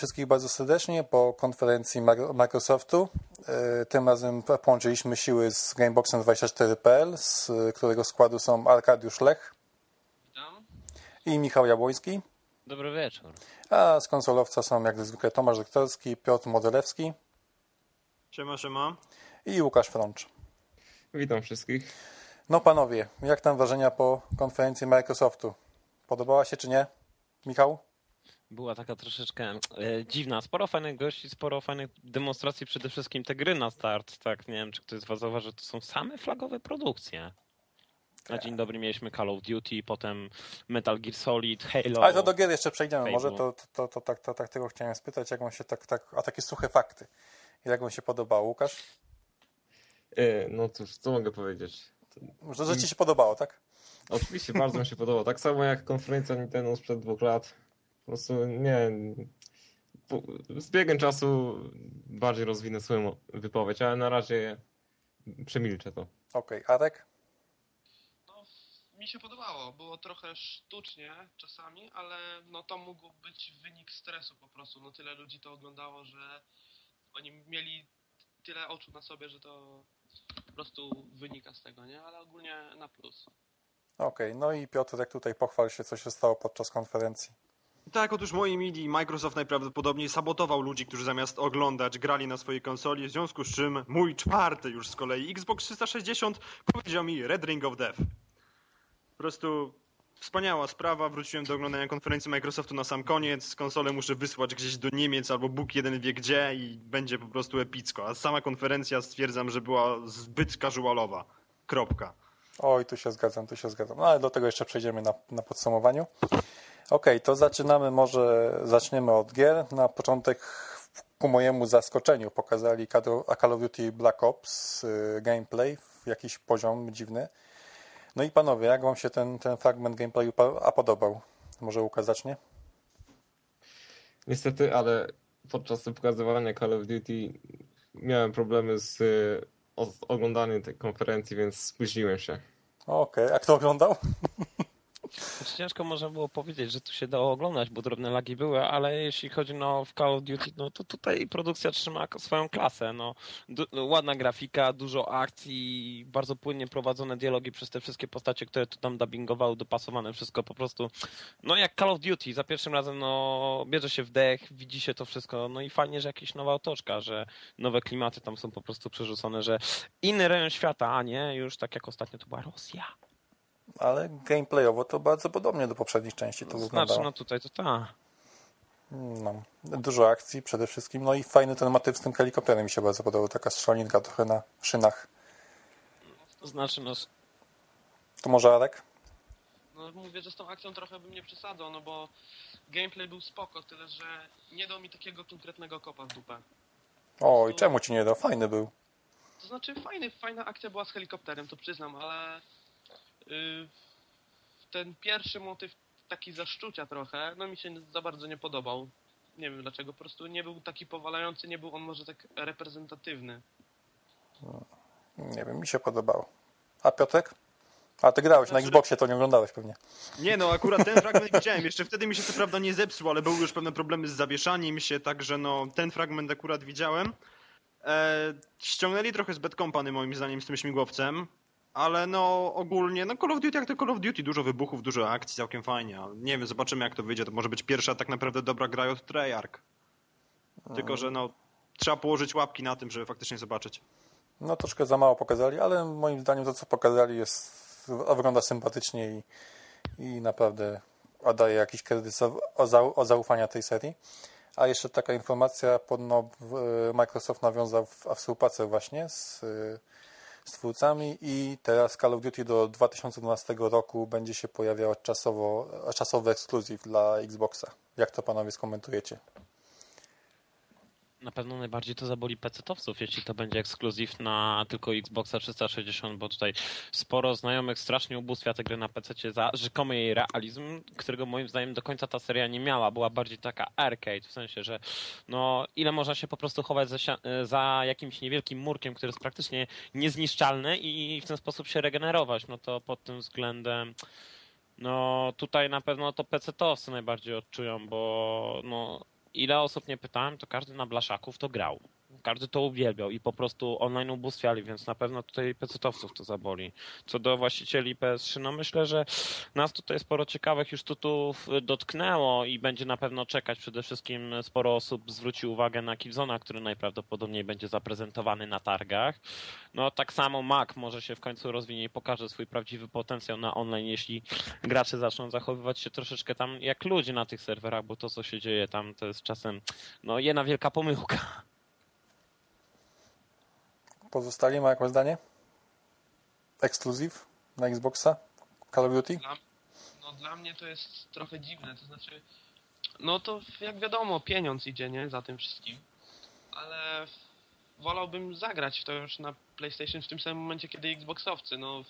Wszystkich bardzo serdecznie po konferencji Microsoftu. E, tym razem połączyliśmy siły z Gameboxem24.pl, z którego składu są Arkadiusz Lech Witam. i Michał Jabłoński. Dobry wieczór. A z konsolowca są jak zwykle Tomasz Doktorski, Piotr Modelewski Siema, siema. i Łukasz Frącz. Witam wszystkich. No panowie, jak tam wrażenia po konferencji Microsoftu? Podobała się czy nie? Michał? Była taka troszeczkę e, dziwna. Sporo fajnych gości, sporo fajnych demonstracji, przede wszystkim te gry na start. Tak, nie wiem, czy ktoś z was zauważy, że to są same flagowe produkcje. Na dzień dobry mieliśmy Call of Duty, potem Metal Gear Solid, Halo. Ale to do gier jeszcze przejdziemy. Fable. Może to, to, to, tak, to tak tego chciałem spytać, jak wam się tak, tak, a takie suche fakty. Jak wam się podobało, Łukasz? E, No cóż, co mogę powiedzieć? Że, że ci się podobało, tak? Oczywiście bardzo mi się podobało. Tak samo jak konferencja Nintendo sprzed dwóch lat. Po prostu nie. Z biegiem czasu bardziej rozwinę swoją wypowiedź, ale na razie przemilczę to. Okej, Arek? No, mi się podobało. Było trochę sztucznie czasami, ale no to mógł być wynik stresu po prostu. No tyle ludzi to oglądało, że oni mieli tyle oczu na sobie, że to po prostu wynika z tego, nie? Ale ogólnie na plus. Okej, no i Piotrek tutaj pochwal się, co się stało podczas konferencji. Tak, otóż moi midi Microsoft najprawdopodobniej sabotował ludzi, którzy zamiast oglądać grali na swojej konsoli, w związku z czym mój czwarty już z kolei Xbox 360 powiedział mi Red Ring of Death. Po prostu wspaniała sprawa, wróciłem do oglądania konferencji Microsoftu na sam koniec, konsolę muszę wysłać gdzieś do Niemiec albo Bóg jeden wie gdzie i będzie po prostu epicko, a sama konferencja stwierdzam, że była zbyt casualowa. Kropka. Oj, tu się zgadzam, tu się zgadzam. No ale do tego jeszcze przejdziemy na, na podsumowaniu. Okej, to zaczynamy może, zaczniemy od gier. Na początek ku mojemu zaskoczeniu pokazali Call of- Duty Black Ops y, gameplay, w jakiś poziom dziwny. No i panowie, jak wam się ten, ten fragment gameplayu a podobał? Może Łukasz zacznie? Niestety, ale podczas pokazywania Call of Duty miałem problemy z y, oglądaniem tej konferencji, więc spóźniłem się. Okej, a kto oglądał? Znaczy, ciężko można było powiedzieć, że tu się dało oglądać, bo drobne lagi były, ale jeśli chodzi no, w Call of Duty, no to tutaj produkcja trzyma swoją klasę. No, Du- no, ładna grafika, dużo akcji, bardzo płynnie prowadzone dialogi przez te wszystkie postacie, które tu tam dubbingowały, dopasowane, wszystko po prostu. No jak Call of Duty, za pierwszym razem no, bierze się wdech, widzi się to wszystko, no i fajnie, że jakieś nowa otoczka, że nowe klimaty tam są po prostu przerzucone, że inny rejon świata, a nie już tak jak ostatnio to była Rosja. Ale gameplayowo to bardzo podobnie do poprzednich części to Znaczy, wyglądało. no tutaj to tak. No, dużo akcji przede wszystkim. No i fajny ten motyw z tym helikopterem mi się bardzo podobał. Taka strzelaninka trochę na szynach. To znaczy, no, To może Arek? No mówię, że z tą akcją trochę bym nie przesadzał, no bo gameplay był spoko, tyle że nie dał mi takiego konkretnego kopa w dupę. Oj, czemu ci nie dał? Fajny był. To znaczy fajny, fajna akcja była z helikopterem, to przyznam, ale ten pierwszy motyw taki zaszczucia trochę, no mi się za bardzo nie podobał. Nie wiem dlaczego, po prostu nie był taki powalający, nie był on może tak reprezentatywny. Nie wiem, mi się podobało. A Piotrek? A ty grałeś na Znaczy- Xboxie, to nie oglądałeś pewnie. Nie no, akurat ten fragment widziałem. Jeszcze wtedy mi się co prawda nie zepsuł, ale były już pewne problemy z zawieszaniem się, także no ten fragment akurat widziałem. E, ściągnęli trochę z Bad Company moim zdaniem z tym śmigłowcem, ale no ogólnie, no Call of Duty jak to Call of Duty, dużo wybuchów, dużo akcji, całkiem fajnie. Nie wiem, zobaczymy jak to wyjdzie. To może być pierwsza tak naprawdę dobra gra od Treyarch. Tylko, że no trzeba położyć łapki na tym, żeby faktycznie zobaczyć. No troszkę za mało pokazali, ale moim zdaniem to, co pokazali jest, wygląda sympatycznie i, i naprawdę oddaje jakiś kredyt o, zau, o zaufania tej serii. A jeszcze taka informacja, Microsoft nawiązał współpracę właśnie z, z twórcami i teraz Call of Duty do 2012 roku będzie się pojawiał czasowo, czasowy ekskluzyw dla Xboxa. Jak to panowie skomentujecie? Na pewno najbardziej to zaboli PC-towców, jeśli to będzie ekskluzyw na tylko Xboxa 360, bo tutaj sporo znajomych strasznie ubóstwia tę grę na PC za rzekomy jej realizm, którego moim zdaniem do końca ta seria nie miała. Była bardziej taka arcade, w sensie, że no ile można się po prostu chować za, za jakimś niewielkim murkiem, który jest praktycznie niezniszczalny i w ten sposób się regenerować. No to pod tym względem no tutaj na pewno to PC-towcy najbardziej odczują, bo no ile osób nie pytałem, to każdy na blaszaków to grał. Każdy to uwielbiał i po prostu online ubóstwiali, więc na pewno tutaj pecetowców to zaboli. Co do właścicieli PS3, no myślę, że nas tutaj sporo ciekawych już tutów dotknęło i będzie na pewno czekać. Przede wszystkim sporo osób zwróci uwagę na Killzona, który najprawdopodobniej będzie zaprezentowany na targach. No tak samo Mac może się w końcu rozwinie i pokaże swój prawdziwy potencjał na online, jeśli gracze zaczną zachowywać się troszeczkę tam jak ludzie na tych serwerach, bo to co się dzieje tam to jest czasem no jedna wielka pomyłka. Pozostali ma jakieś zdanie? Ekskluzyw na Xboxa? Call of Duty? Dla, no dla mnie to jest trochę dziwne, to znaczy, no to jak wiadomo, pieniądz idzie, nie, za tym wszystkim, ale wolałbym zagrać to już na PlayStation w tym samym momencie, kiedy Xboxowcy, no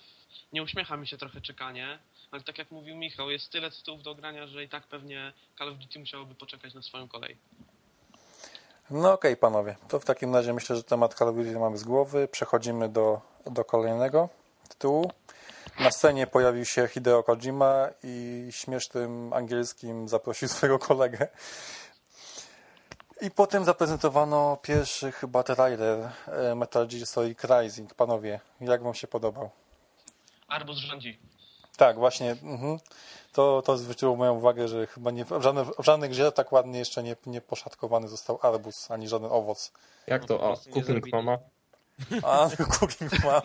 nie uśmiecha mi się trochę czekanie, ale tak jak mówił Michał, jest tyle tytułów do grania, że i tak pewnie Call of Duty musiałoby poczekać na swoją kolej. No okej, panowie. To w takim razie myślę, że temat Call of Duty mamy z głowy. Przechodzimy do, do kolejnego tytułu. Na scenie pojawił się Hideo Kojima i śmiesznym angielskim zaprosił swojego kolegę. I potem zaprezentowano pierwszy chyba trailer e, Metal Gear Solid Rising. Panowie, jak wam się podobał? Arbus rządzi. Tak, właśnie. Mhm. To, to zwróciło moją uwagę, że chyba nie, w, żadnej, w żadnej grze tak ładnie jeszcze nie, nie poszatkowany został arbus, ani żaden owoc. Jak No to? prostu nie cooking mama? A, cooking ma.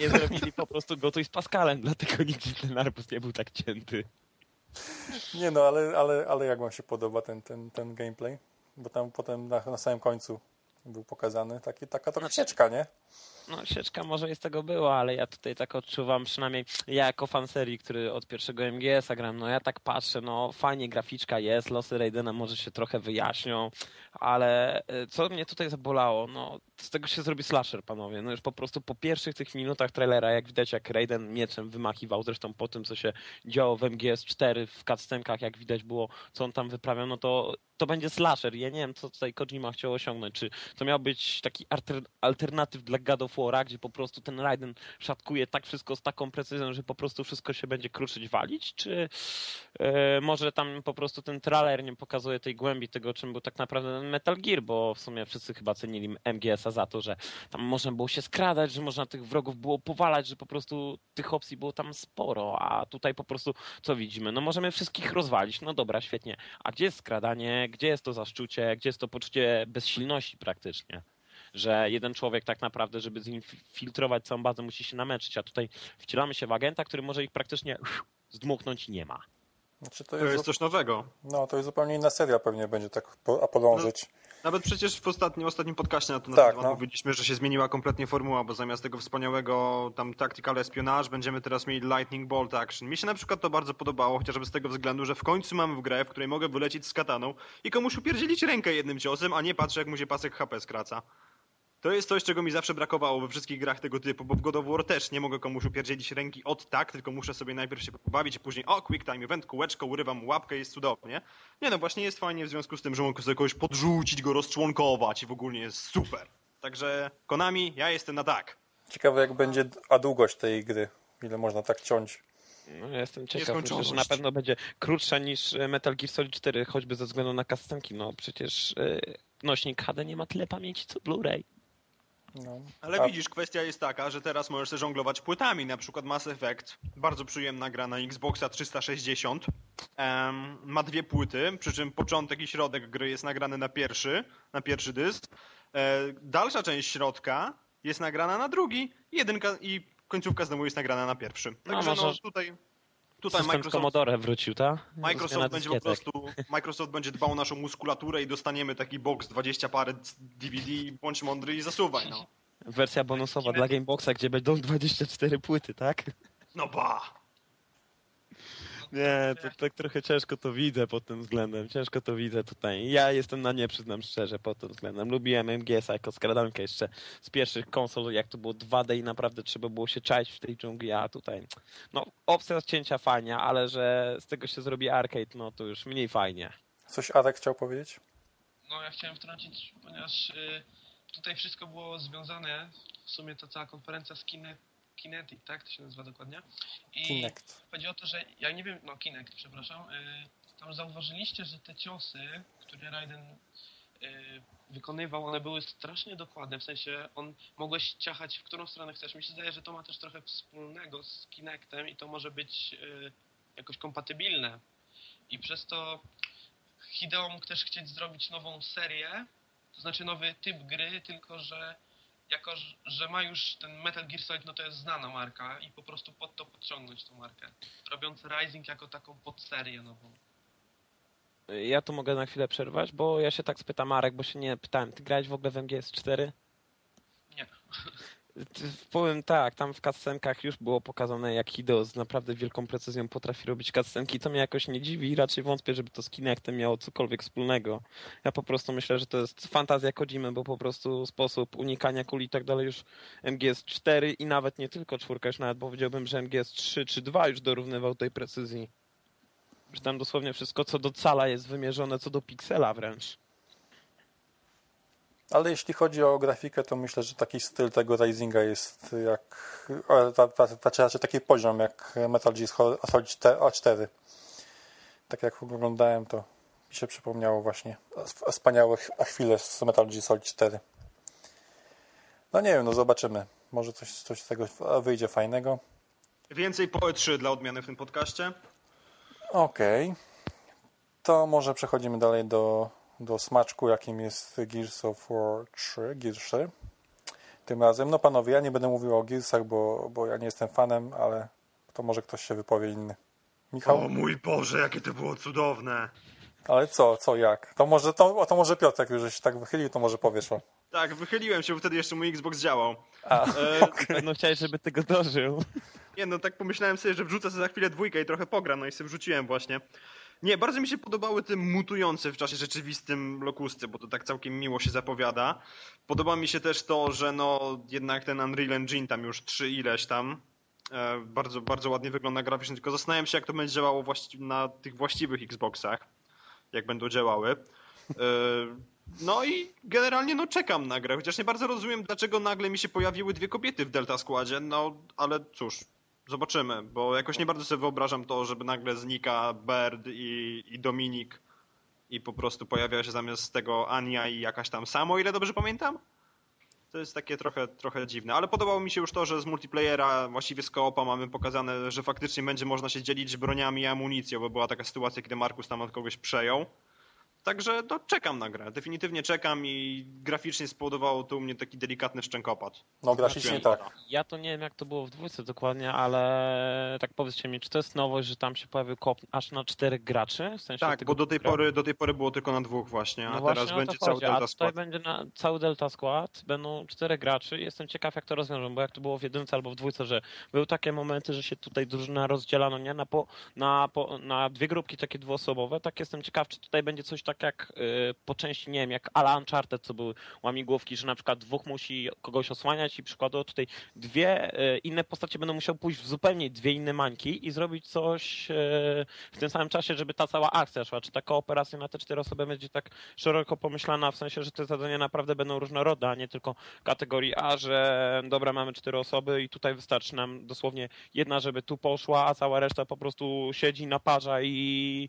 Nie zrobili po prostu gotuj z Pascalem, dlatego nigdy ten arbus nie był tak cięty. Nie no, ale, ale, ale jak wam się podoba ten, ten, ten gameplay? Bo tam potem na, na samym końcu był pokazany taki, taka trochę sieczka, nie? No, sieczka może z tego była, ale ja tutaj tak odczuwam, przynajmniej ja jako fan serii, który od pierwszego MGS-a gram, no ja tak patrzę, no fajnie graficzka jest, losy Raidena może się trochę wyjaśnią, ale e, co mnie tutaj zabolało, no z tego się zrobi slasher, panowie, no już po prostu po pierwszych tych minutach trailera, jak widać jak Raiden mieczem wymachiwał, zresztą po tym, co się działo w MGS4 w cutscenkach, jak widać było, co on tam wyprawiał, no to to będzie slasher. Ja nie wiem, co tutaj Kojima chciał osiągnąć. Czy to miał być taki alter, alternatyw dla God of War'a, gdzie po prostu ten Raiden szatkuje tak wszystko z taką precyzją, że po prostu wszystko się będzie kruszyć, walić? Czy e, może tam po prostu ten trailer nie pokazuje tej głębi tego, czym był tak naprawdę Metal Gear, bo w sumie wszyscy chyba cenili MGS-a za to, że tam można było się skradać, że można tych wrogów było powalać, że po prostu tych opcji było tam sporo, a tutaj po prostu co widzimy? No możemy wszystkich rozwalić, no dobra, świetnie. A gdzie jest skradanie, gdzie jest to zaszczucie, gdzie jest to poczucie bezsilności praktycznie? Że jeden człowiek tak naprawdę, żeby zinfiltrować całą bazę, musi się namęczyć, a tutaj wcielamy się w agenta, który może ich praktycznie zdmuchnąć i nie ma. Znaczy to To jest, jest coś nowego. no, to jest zupełnie inna seria pewnie będzie tak podążyć. Nawet przecież w ostatnim, ostatnim podcaście na to na Tak, ten temat no. mówiliśmy, że się zmieniła kompletnie formuła, bo zamiast tego wspaniałego tam tactical espionage będziemy teraz mieli lightning bolt action. Mi się na przykład to bardzo podobało, chociażby z tego względu, że w końcu mam w grę, w której mogę wylecieć z kataną i komuś upierdzielić rękę jednym ciosem, a nie patrzę jak mu się pasek HP skraca. To jest coś, czego mi zawsze brakowało we wszystkich grach tego typu, bo w God of War też nie mogę komuś upierdzielić ręki od tak, tylko muszę sobie najpierw się pobawić, a później o, quick time event, kółeczko, urywam łapkę, jest cudownie. Nie no, właśnie jest fajnie w związku z tym, że mogę sobie kogoś podrzucić, go rozczłonkować i w ogóle jest super. Także Konami, ja jestem na tak. Ciekawe jak będzie a długość tej gry. Ile można tak ciąć. No, ja jestem ciekaw, myślę, że na pewno będzie krótsza niż e, Metal Gear Solid 4, choćby ze względu na kastenki. No przecież e, nośnik HD nie ma tyle pamięci co Blu-ray. No. Ale A- widzisz, kwestia jest taka, że teraz możesz sobie żonglować płytami, na przykład Mass Effect, bardzo przyjemna gra na Xboxa 360, em, ma dwie płyty, przy czym początek i środek gry jest nagrany na pierwszy, na pierwszy dysk, e, dalsza część środka jest nagrana na drugi, jedynka i końcówka znowu jest nagrana na pierwszy. No, Także no, może- tutaj, tutaj System Microsoft Commodore wrócił, tak? Microsoft będzie po prostu, Microsoft będzie dbał o naszą muskulaturę i dostaniemy taki box 20 parę DVD, bądź mądry i zasuwaj, no. Wersja bonusowa dla Gameboxa, gdzie będą 24 płyty, tak? No ba! Nie, to tak trochę ciężko to widzę pod tym względem. Ciężko to widzę tutaj. Ja jestem na nie, przyznam szczerze, pod tym względem. Lubiłem MGS jako skradankę jeszcze z pierwszych konsol, jak to było 2D i naprawdę trzeba było się czaić w tej dżungli, a tutaj no opcja cięcia fajnie, ale że z tego się zrobi arcade, no to już mniej fajnie. Coś Arek chciał powiedzieć? No ja chciałem wtrącić, ponieważ y, tutaj wszystko było związane, w sumie ta cała konferencja z Kine, Kinetic, tak to się nazywa dokładnie? I Kinect. chodzi o to, że ja nie wiem, no Kinect, przepraszam, y, tam zauważyliście, że te ciosy, które Raiden y, wykonywał, one były strasznie dokładne, w sensie on mogłeś ciachać w którą stronę chcesz. Mi się zdaje, że to ma też trochę wspólnego z Kinectem i to może być y, jakoś kompatybilne. I przez to Hideo mógł też chcieć zrobić nową serię, to znaczy nowy typ gry, tylko że jako, że- ma już ten Metal Gear Solid, no to jest znana marka i po prostu pod to podciągnąć tą markę. Robiąc Rising jako taką podserię nową. Ja tu mogę na chwilę przerwać, bo ja się tak spytam Marek, bo się nie pytałem. Ty grałeś w ogóle w MGS4? Nie. Powiem tak, tam w cutscenkach już było pokazane, jak Hideo z naprawdę wielką precyzją potrafi robić cutscenki. To mnie jakoś nie dziwi i raczej wątpię, żeby to z Kinectem miało cokolwiek wspólnego. Ja po prostu myślę, że to jest fantazja Kojimy, bo po prostu sposób unikania kuli i tak dalej już MGS4 i nawet nie tylko czwórka, już nawet powiedziałbym, że MGS3 czy 2 już dorównywał tej precyzji. Że tam dosłownie wszystko co do cala jest wymierzone co do piksela wręcz. Ale jeśli chodzi o grafikę, to myślę, że taki styl tego Risinga jest jak, ta, ta, ta, raczej taki poziom jak Metal Gear Solid A4. Tak jak oglądałem, to mi się przypomniało właśnie wspaniałe chwile z Metal Gear Solid 4. No nie wiem, no zobaczymy. Może coś, coś z tego wyjdzie fajnego. Więcej po E3 dla odmiany w tym podcaście. Okej. To może przechodzimy dalej do, do smaczku, jakim jest Gears of War 3, Gears 3. Tym razem, no panowie, ja nie będę mówił o Gearsach, bo, bo ja nie jestem fanem, ale to może ktoś się wypowie inny. Michał? O mój Boże, jakie to było cudowne. Ale co, co, jak? To może, to, to może Piotrek już się tak wychylił, to może powiesz o. Tak, wychyliłem się, bo wtedy jeszcze mój Xbox działał. A, E, No chciałeś, żeby tego dożył. Nie, no tak pomyślałem sobie, że wrzucę sobie za chwilę dwójkę i trochę pogram, no i sobie wrzuciłem właśnie. Nie, bardzo mi się podobały te mutujące w czasie rzeczywistym lokusty, bo to tak całkiem miło się zapowiada. Podoba mi się też to, że no jednak ten Unreal Engine tam już trzy ileś tam e, bardzo, bardzo ładnie wygląda graficznie, tylko zastanawiam się jak to będzie działało na tych właściwych Xboxach, jak będą działały. E, no i generalnie no czekam na grę, chociaż nie bardzo rozumiem dlaczego nagle mi się pojawiły dwie kobiety w Delta Składzie, no ale cóż, zobaczymy, bo jakoś nie bardzo sobie wyobrażam to, żeby nagle znika Bird i, i Dominik i po prostu pojawia się zamiast tego Ania i jakaś tam Samo, ile dobrze pamiętam? To jest takie trochę, trochę dziwne, ale podobało mi się już to, że z multiplayera, właściwie z koopa mamy pokazane, że faktycznie będzie można się dzielić broniami i amunicją, bo była taka sytuacja, kiedy Markus tam od kogoś przejął. Także no, czekam na grę. Definitywnie czekam i graficznie spowodowało to u mnie taki delikatny szczękopat. no graficznie tak. Ja to nie wiem, jak to było w dwójce dokładnie, ale tak powiedzcie mi, czy to jest nowość, że tam się pojawił kop aż na czterech graczy? W sensie Tak, bo do tej, pory, do tej pory było tylko na dwóch właśnie, a No teraz właśnie to będzie cały Delta A tutaj Squad. będzie na cały Delta Skład, będą czterech graczy. Jestem ciekaw, jak to rozwiążą, bo jak to było w jedynce albo w dwójce, że były takie momenty, że się tutaj drużyna rozdzielano nie na, po, na, po, na dwie grupki takie dwuosobowe. Tak jestem ciekaw, czy tutaj będzie coś tak jak y, po części, nie wiem, jak Ala Uncharted, co były łamigłówki, że na przykład dwóch musi kogoś osłaniać i przykładowo tutaj dwie y, inne postacie będą musiały pójść w zupełnie dwie inne mańki i zrobić coś y, w tym samym czasie, żeby ta cała akcja szła. Czy ta kooperacja na te cztery osoby będzie tak szeroko pomyślana, w sensie, że te zadania naprawdę będą różnorodne, a nie tylko kategorii A, że dobra, mamy cztery osoby i tutaj wystarczy nam dosłownie jedna, żeby tu poszła, a cała reszta po prostu siedzi, naparza i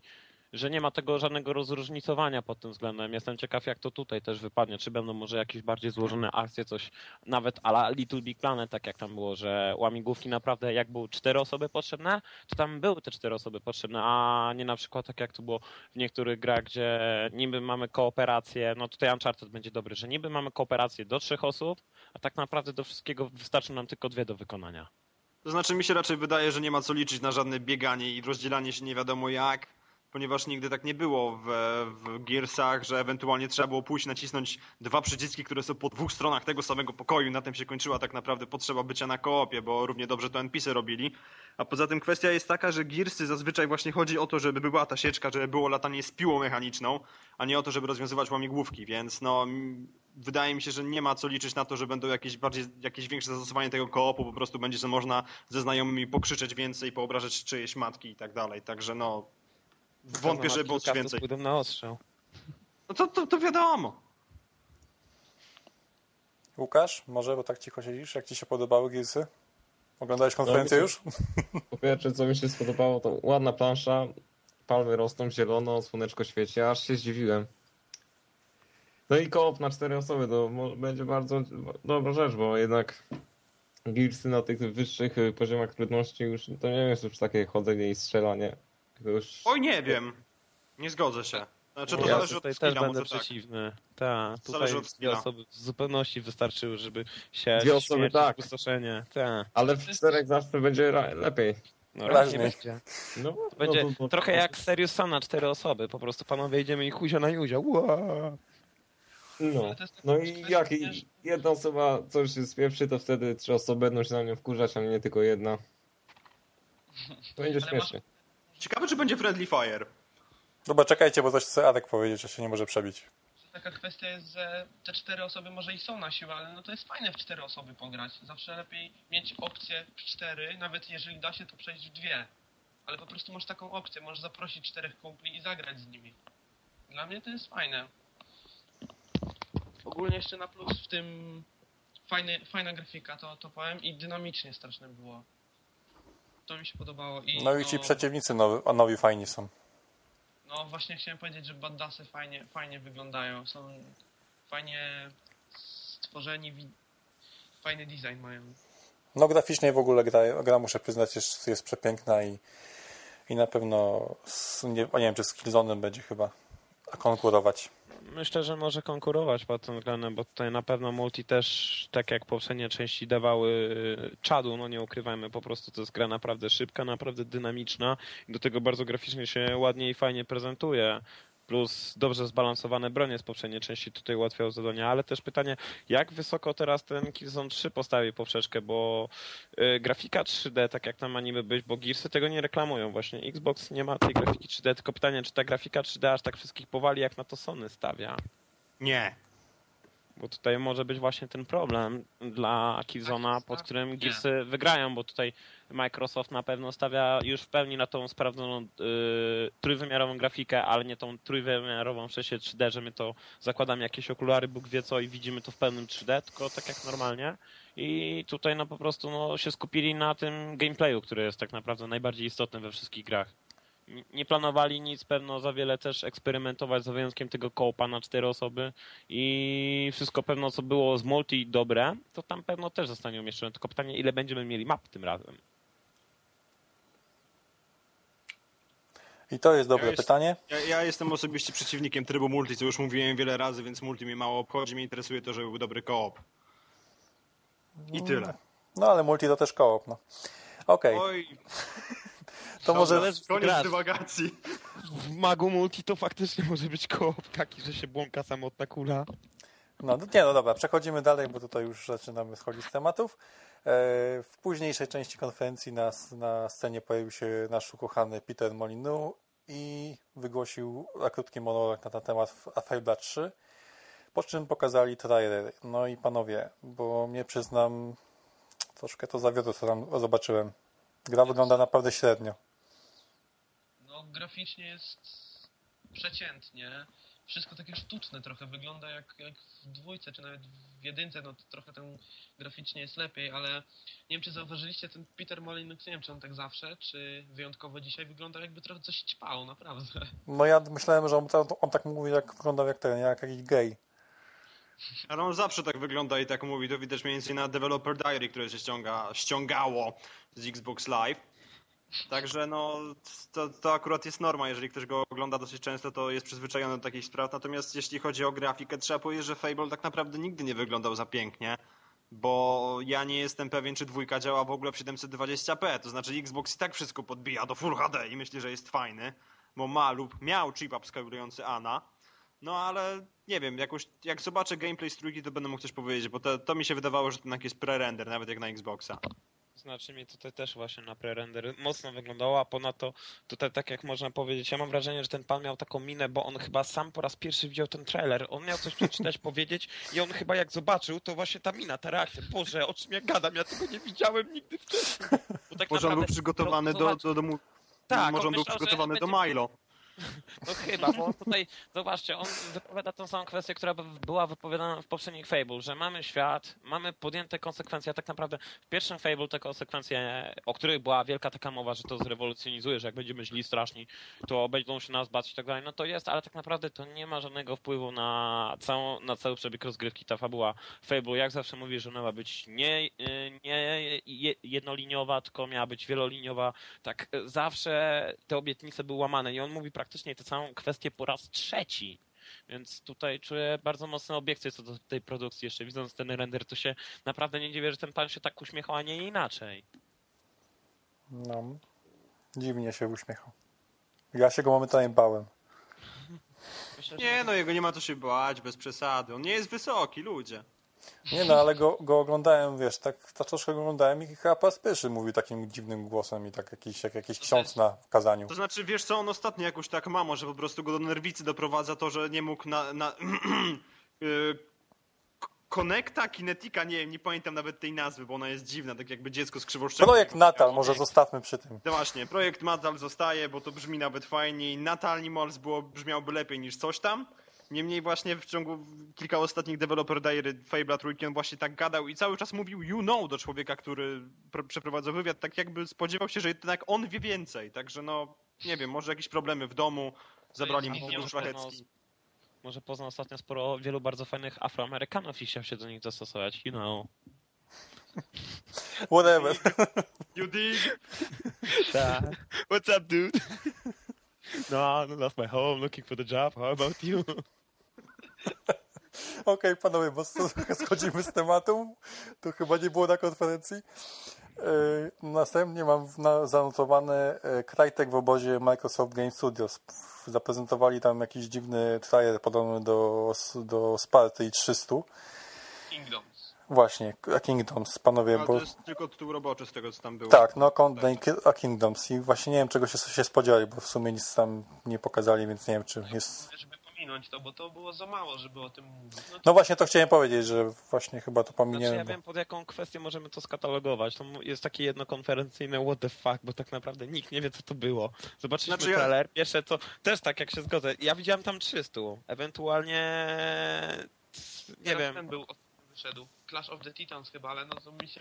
że nie ma tego żadnego rozróżnicowania pod tym względem. Jestem ciekaw, jak to tutaj też wypadnie. Czy będą może jakieś bardziej złożone akcje, coś nawet ala Little Big Planet, tak jak tam było, że łamigłówki naprawdę, jak były cztery osoby potrzebne, to tam były te cztery osoby potrzebne, a nie na przykład tak jak to było w niektórych grach, gdzie niby mamy kooperację, no tutaj Uncharted będzie dobry, że niby mamy kooperację do trzech osób, a tak naprawdę do wszystkiego wystarczy nam tylko dwie do wykonania. To znaczy mi się raczej wydaje, że nie ma co liczyć na żadne bieganie i rozdzielanie się nie wiadomo jak, ponieważ nigdy tak nie było w, w Gearsach, że ewentualnie trzeba było pójść nacisnąć dwa przyciski, które są po dwóch stronach tego samego pokoju. Na tym się kończyła tak naprawdę potrzeba bycia na koopie, bo równie dobrze to NPC robili. A poza tym kwestia jest taka, że Gearsy zazwyczaj właśnie chodzi o to, żeby była ta sieczka, żeby było latanie z piłą mechaniczną, a nie o to, żeby rozwiązywać łamigłówki, więc no wydaje mi się, że nie ma co liczyć na to, że będą jakieś bardziej, jakieś większe zastosowanie tego koopu, po prostu będzie że można ze znajomymi pokrzyczeć więcej, poobrażać czyjeś matki i tak dalej, także no wątpię, że było coś więcej. wpływem na ostrzał. No to, to, to wiadomo. Łukasz, może, bo tak cicho siedzisz, jak ci się podobały Gearsy? Oglądałeś konferencję No, już? Po pierwsze, co mi się spodobało, to ładna plansza. palmy rosną zielono, słoneczko świeci, aż się zdziwiłem. No i koop na cztery osoby to będzie bardzo dobra rzecz, bo jednak Gearsy na tych wyższych y, poziomach trudności już to nie jest już takie chodzenie i strzelanie. Już... Oj, nie wiem. Nie zgodzę się. Znaczy, to ja zależy tutaj od też będę tak. przeciwny. Tak, tutaj Zależy od dwie osoby w zupełności wystarczyły, żeby się Dwie osoby, śmierć, tak. spustoszenie. Tak. Ale w czterech zawsze będzie lepiej. No raźniej będzie. No, To będzie no, to- to- trochę jak Serious Sam na cztery osoby. Po prostu panowie idziemy i huzia na juzia. Ua. No. No i jak jedna osoba coś się spieprzy, to wtedy trzy osoby będą się na nią wkurzać, a nie tylko jedna. To będzie Ale śmiesznie. Ciekawe, czy będzie Friendly Fire. Dobra, czekajcie, bo coś chce Adek powiedzieć, że się nie może przebić. Taka kwestia jest, że te cztery osoby może i są na siłę, ale no to jest fajne w cztery osoby pograć. Zawsze lepiej mieć opcję w cztery, nawet jeżeli da się to przejść w dwie. Ale po prostu masz taką opcję, możesz zaprosić czterech kumpli i zagrać z nimi. Dla mnie to jest fajne. Ogólnie jeszcze na plus w tym fajny, fajna grafika, to, to powiem, i dynamicznie straszne było. To mi się podobało. I No i ci przeciwnicy nowi, nowi fajni są. No właśnie chciałem powiedzieć, że bandasy fajnie, fajnie wyglądają, są fajnie stworzeni, fajny design mają. No graficznie w ogóle gra, gra muszę przyznać, jest, jest przepiękna i, i na pewno z, nie, nie wiem, czy z Killzone'em będzie chyba konkurować. Myślę, że może konkurować pod tym względem, bo tutaj na pewno multi też, tak jak poprzednie części dawały y, czadu, no nie ukrywajmy, po prostu to jest gra naprawdę szybka, naprawdę dynamiczna i do tego bardzo graficznie się ładnie i fajnie prezentuje. Plus dobrze zbalansowane bronie z poprzedniej części tutaj ułatwiają zadania, ale też pytanie, jak wysoko teraz ten Killzone 3 postawi poprzeczkę, bo y, grafika 3D, tak jak tam ma niby być, bo Gearsy tego nie reklamują właśnie. Xbox nie ma tej grafiki 3D, tylko pytanie, czy ta grafika 3D aż tak wszystkich powali, jak na to Sony stawia. Nie. Bo tutaj może być właśnie ten problem dla Killzona, Tak, pod tak. którym Nie. Gearsy wygrają, bo tutaj Microsoft na pewno stawia już w pełni na tą sprawdzoną y, trójwymiarową grafikę, ale nie tą trójwymiarową w sensie 3D, że my to zakładamy jakieś okulary, Bóg wie co i widzimy to w pełnym 3D, tylko tak jak normalnie. I tutaj no po prostu no, się skupili na tym gameplayu, który jest tak naprawdę najbardziej istotny we wszystkich grach. Nie- planowali nic pewno za wiele też eksperymentować, za wyjątkiem tego kołpa na cztery osoby i wszystko pewno co było z multi dobre, to tam pewno też zostanie umieszczone. Tylko pytanie, ile będziemy mieli map tym razem? I to jest dobre Ja jest- pytanie. Ja, ja jestem osobiście przeciwnikiem trybu multi, co już mówiłem wiele razy, więc multi mnie mało obchodzi. Mnie interesuje to, żeby był dobry koop. I tyle. No ale multi to też koop, no. Okej, Oj, to może... Koniec grasz. dywagacji. W Magu Multi to faktycznie może być koop taki, że się błąka samotna kula. No nie, no dobra, przechodzimy dalej, bo tutaj już zaczynamy schodzić z tematów. E, W późniejszej części konferencji na, na scenie pojawił się nasz ukochany Peter Molyneux i wygłosił krótki monolog na ten temat A Fable 3, po czym pokazali trailer. No i panowie, bo mnie przyznam, troszkę to zawiodło, co tam zobaczyłem. Gra wygląda naprawdę średnio. No graficznie jest przeciętnie. Wszystko takie sztuczne trochę wygląda jak, jak w dwójce, czy nawet w jedynce, no to trochę ten graficznie jest lepiej, ale nie wiem czy zauważyliście ten Peter Molyneux, nie wiem czy on tak zawsze, czy wyjątkowo dzisiaj wygląda jakby trochę coś ćpał, naprawdę. No ja myślałem, że on, on tak mówi, jak wyglądał jak ten, jak jakiś gej. Ale on zawsze tak wygląda i tak mówi. To widać mniej więcej na Developer Diary, które się ściąga, ściągało z Xbox Live. Także no, to, to akurat jest norma. Jeżeli ktoś go ogląda dosyć często, to jest przyzwyczajony do takich spraw. Natomiast jeśli chodzi o grafikę, trzeba powiedzieć, że Fable tak naprawdę nigdy nie wyglądał za pięknie. Bo ja nie jestem pewien, czy dwójka działa w ogóle w 720p. To znaczy Xbox i tak wszystko podbija do Full HD i myśli, że jest fajny. Bo ma lub miał chip upscalujący ANA. No ale nie wiem, jakoś, jak zobaczę gameplay z trójki, to będę mógł coś powiedzieć, bo to, to mi się wydawało, że to jest pre-render, nawet jak na Xboxa. Znaczy mi tutaj też właśnie na pre-render mocno wyglądało, a ponadto tutaj tak jak można powiedzieć, ja mam wrażenie, że ten pan miał taką minę, bo on chyba sam po raz pierwszy widział ten trailer, on miał coś przeczytać, powiedzieć i on chyba jak zobaczył, to właśnie ta mina, ta reakcja, Boże, o czym ja gadam, ja tego nie widziałem nigdy wcześniej. Bo tak Może on był przygotowany to- do, do, do mu... Tak, Może on był myślał, że przygotowany do Milo. No chyba, bo tutaj, zobaczcie, on wypowiada tą samą kwestię, która by- była wypowiadana w poprzednich Fable, że mamy świat, mamy podjęte konsekwencje, a tak naprawdę w pierwszym Fable te konsekwencje, o których była wielka taka mowa, że to zrewolucjonizuje, że jak będziemy źli, straszni, to będą się nas bać i tak dalej, no to jest, ale tak naprawdę to nie ma żadnego wpływu na, całą, na cały przebieg rozgrywki. Ta fabuła Fable, jak zawsze mówi, że miała być nie, nie je- jednoliniowa, tylko miała być wieloliniowa, tak zawsze te obietnice były łamane i on mówi praktycznie tę samą kwestię po raz trzeci. Więc tutaj czuję bardzo mocne obiekcje co do tej produkcji. Jeszcze widząc ten render, to się naprawdę nie dziwię, że ten pan się tak uśmiechał, a nie inaczej. No, dziwnie się uśmiechał. Ja się go momentalnie bałem. Myślę, że Nie no, jego nie ma co się bać, bez przesady. On nie jest wysoki, ludzie. Nie no, ale go, go oglądałem, wiesz, tak, tak troszkę go oglądałem i chyba pierwszy mówił takim dziwnym głosem i tak jakiś, jak jakiś ksiądz na kazaniu. To znaczy, wiesz co, on ostatnio jakoś tak mamo, że po prostu go do nerwicy doprowadza to, że nie mógł na... na y, k- Connecta, Kinetika, nie wiem, nie pamiętam nawet tej nazwy, bo ona jest dziwna, tak jakby dziecko z krzywoszczepem. Projekt Natal, może zostawmy przy tym. No właśnie, projekt Natal zostaje, bo to brzmi nawet fajniej. Natal Animals było, brzmiałby lepiej niż coś tam. Niemniej właśnie w ciągu kilka ostatnich Developer Diary Fable'a trójki on właśnie tak gadał i cały czas mówił you know do człowieka, który pr- przeprowadzał wywiad, tak jakby spodziewał się, że jednak on wie więcej. Także no, nie wiem, może jakieś problemy w domu, zabrali mu fundusz szlachecki. może poznał ostatnio sporo wielu bardzo fajnych Afroamerykanów i chciał się do nich dostosować. You know. Whatever. You dig? Tak. What's up, dude? No, no, lost my home, looking for the job. How about you? Okej, panowie, bo trochę schodzimy z tematu. To chyba nie było na konferencji. Yy, Następnie mam na, zanotowane e, Crytek w obozie Microsoft Game Studios. Zaprezentowali tam jakiś dziwny trailer podobny do, do Sparty i 300. Kingdoms. Właśnie, a Kingdoms, panowie, No, bo... to jest tylko tytuł roboczy z tego, co tam było. Tak, no Countdown a Kingdoms i właśnie nie wiem czego się, się spodziewali, bo w sumie nic tam nie pokazali, więc nie wiem czy jest... Żeby pominąć to, bo to było za mało, żeby o tym mówić. No, No właśnie to chciałem powiedzieć, że właśnie chyba to Znaczy, pominiemy. ja bo- wiem, pod jaką kwestię możemy to skatalogować. To jest takie jednokonferencyjne what the fuck, bo tak naprawdę nikt nie wie, co to było. Zobaczyliśmy Znaczy, ja- trailer, pierwsze to też tak, jak się zgodzę. Ja widziałem tam 300. Ewentualnie... Nie teraz wiem. Ten był, wyszedł. Clash of the Titans chyba, ale no to mi się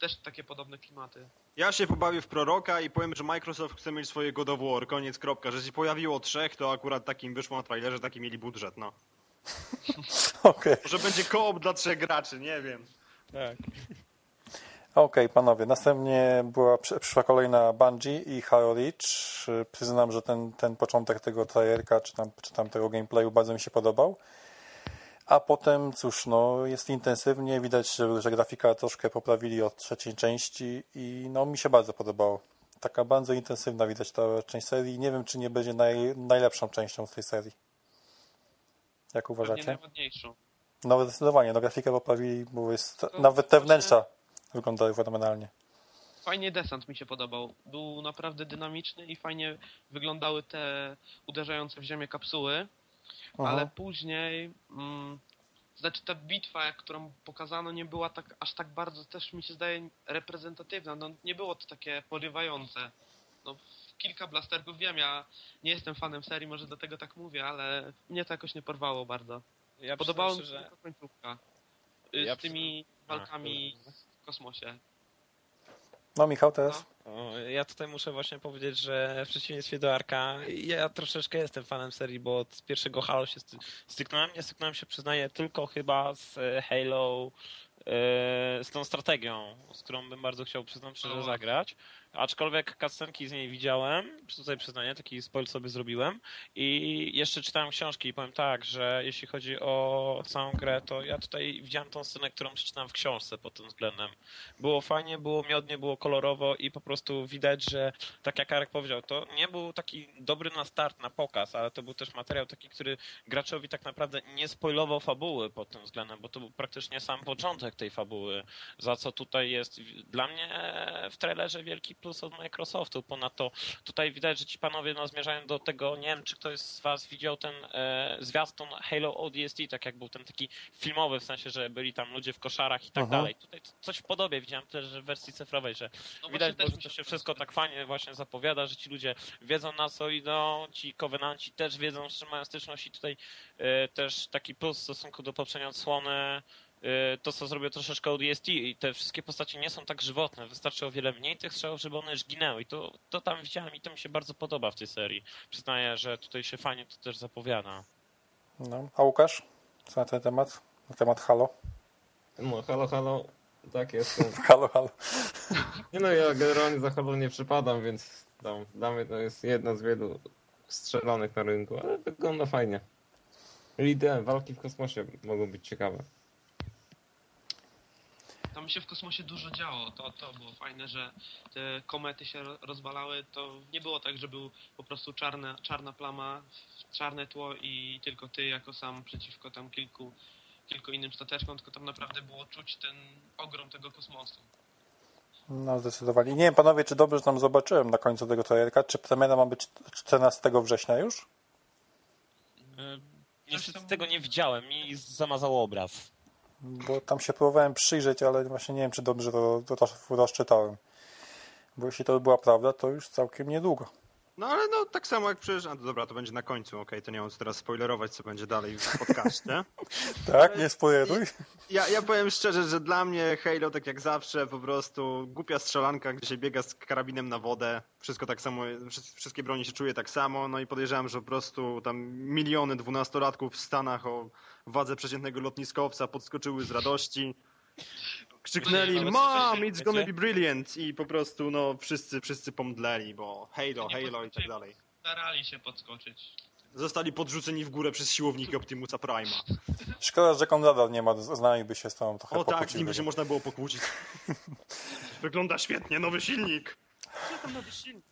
też takie podobne klimaty. Ja się pobawię w proroka i powiem, że Microsoft chce mieć swoje God of War, koniec, kropka. Że się pojawiło trzech, to akurat takim wyszło na trailerze, taki mieli budżet, no. Okej, Może będzie koop dla trzech graczy, nie wiem. Tak. Okej, panowie. Następnie była, przy- przyszła kolejna Bungie i Halo Reach. Przyznam, że ten, ten początek tego trailerka, czy tam, czy tam tego gameplayu bardzo mi się podobał. A potem, cóż, no, jest intensywnie, widać, że, że grafika troszkę poprawili od trzeciej części i no, mi się bardzo podobało. Taka bardzo intensywna widać ta część serii. Nie wiem, czy nie będzie naj, najlepszą częścią z tej serii. Jak Pewnie uważacie? najładniejszą. No zdecydowanie, no grafikę poprawili, bo jest, To nawet te właśnie- wnętrza wyglądały fenomenalnie. Fajnie desant mi się podobał. Był naprawdę dynamiczny i fajnie wyglądały te uderzające w ziemię kapsuły, Aha. ale później, mm, znaczy ta bitwa, jak- którą pokazano, nie była tak aż tak bardzo też mi się zdaje reprezentatywna. No, nie było to takie porywające. No, kilka blasterków wiem, ja nie jestem fanem serii, może dlatego tak mówię, ale mnie to jakoś nie porwało bardzo. Ja Podobało mi się tylko końcówka. Y, Ja Z tymi walkami w kosmosie. No Michał teraz? O, Ja tutaj muszę właśnie powiedzieć, że w przeciwieństwie do Arka, ja troszeczkę jestem fanem serii, bo od pierwszego Halo się sty- styknąłem. Nie styknąłem się, przyznaję, tylko chyba z e, Halo, e, z tą strategią, z którą bym bardzo chciał, przyznam szczerze, O. zagrać. Aczkolwiek cutscenki z niej widziałem, tutaj przyznaję, taki spoil sobie zrobiłem i jeszcze czytałem książki i powiem tak, że jeśli chodzi o całą grę, to ja tutaj widziałem tą scenę, którą przeczytałem w książce pod tym względem. Było fajnie, było miodnie, było kolorowo i po prostu widać, że tak jak Arek powiedział, to nie był taki dobry na start, na pokaz, ale to był też materiał taki, który graczowi tak naprawdę nie spoilował fabuły pod tym względem, bo to był praktycznie sam początek tej fabuły, za co tutaj jest dla mnie w trailerze wielki plus od Microsoftu. Ponadto tutaj widać, że ci panowie no, zmierzają do tego, nie wiem, czy ktoś z was widział ten e, zwiastun Halo ODST, tak jak był ten taki filmowy, w sensie, że byli tam ludzie w koszarach i tak Mhm. dalej. Tutaj coś w podobie widziałem też że w wersji cyfrowej, że No widać, właśnie że to się wszystko tak fajnie właśnie zapowiada, że ci ludzie wiedzą na co idą, ci kowenanci też wiedzą, z czym mają styczność i tutaj e, też taki plus w stosunku do poprzedniej odsłony to, co zrobił troszeczkę ODST i te wszystkie postacie nie są tak żywotne. Wystarczy o wiele mniej tych strzałów, żeby one już ginęły. I to, to tam widziałem i to mi się bardzo podoba w tej serii. Przyznaję, że tutaj się fajnie to też zapowiada. No. A Łukasz? Co na ten temat? Na temat Halo? No, halo, halo. Tak, jestem. Halo, halo. Nie no, ja generalnie za Halo nie przypadam, więc tam, dla mnie to jest jedna z wielu strzelanych na rynku, ale wygląda fajnie. I te walki w kosmosie mogą być ciekawe. Tam się w kosmosie dużo działo. To, to było fajne, że te komety się ro- rozwalały. To nie było tak, że był po prostu czarna, czarna plama, czarne tło i tylko ty jako sam przeciwko tam kilku, kilku innym stateczkom, tylko tam naprawdę było czuć ten ogrom tego kosmosu. No zdecydowanie. I nie wiem, panowie, czy dobrze tam zobaczyłem na końcu tego trailerka, czy premiera ma być 14 września już? E, Niestety tego nie widziałem, mi zamazało obraz. Bo tam się próbowałem przyjrzeć, ale właśnie nie wiem, czy dobrze to, to, to rozczytałem. Bo jeśli to by była prawda, to już całkiem niedługo. No ale no tak samo jak przecież... A dobra, to będzie na końcu, okej, to nie mam teraz spoilerować, co będzie dalej w podcaście. Tak? Nie spoileruj? Ja, ja powiem szczerze, że dla mnie Halo, tak jak zawsze, po prostu głupia strzelanka, gdzie się biega z karabinem na wodę. Wszystko tak samo, wszy- wszystkie broni się czuje tak samo. No i podejrzewam, że po prostu tam miliony dwunastolatków w Stanach o wadze przeciętnego lotniskowca podskoczyły z radości. Krzyknęli, słyszeli, it's gonna be brilliant! I po prostu, no, wszyscy, wszyscy pomdleli, bo Halo, Halo i tak dalej. Starali się podskoczyć. Zostali podrzuceni w górę przez siłowniki Optimusa Prima. Szkoda, że Konrada nie ma, z nami by się z tobą trochę O tak, z nim by się można było pokłócić. Wygląda świetnie, nowy silnik. Gdzie tam nowy silnik?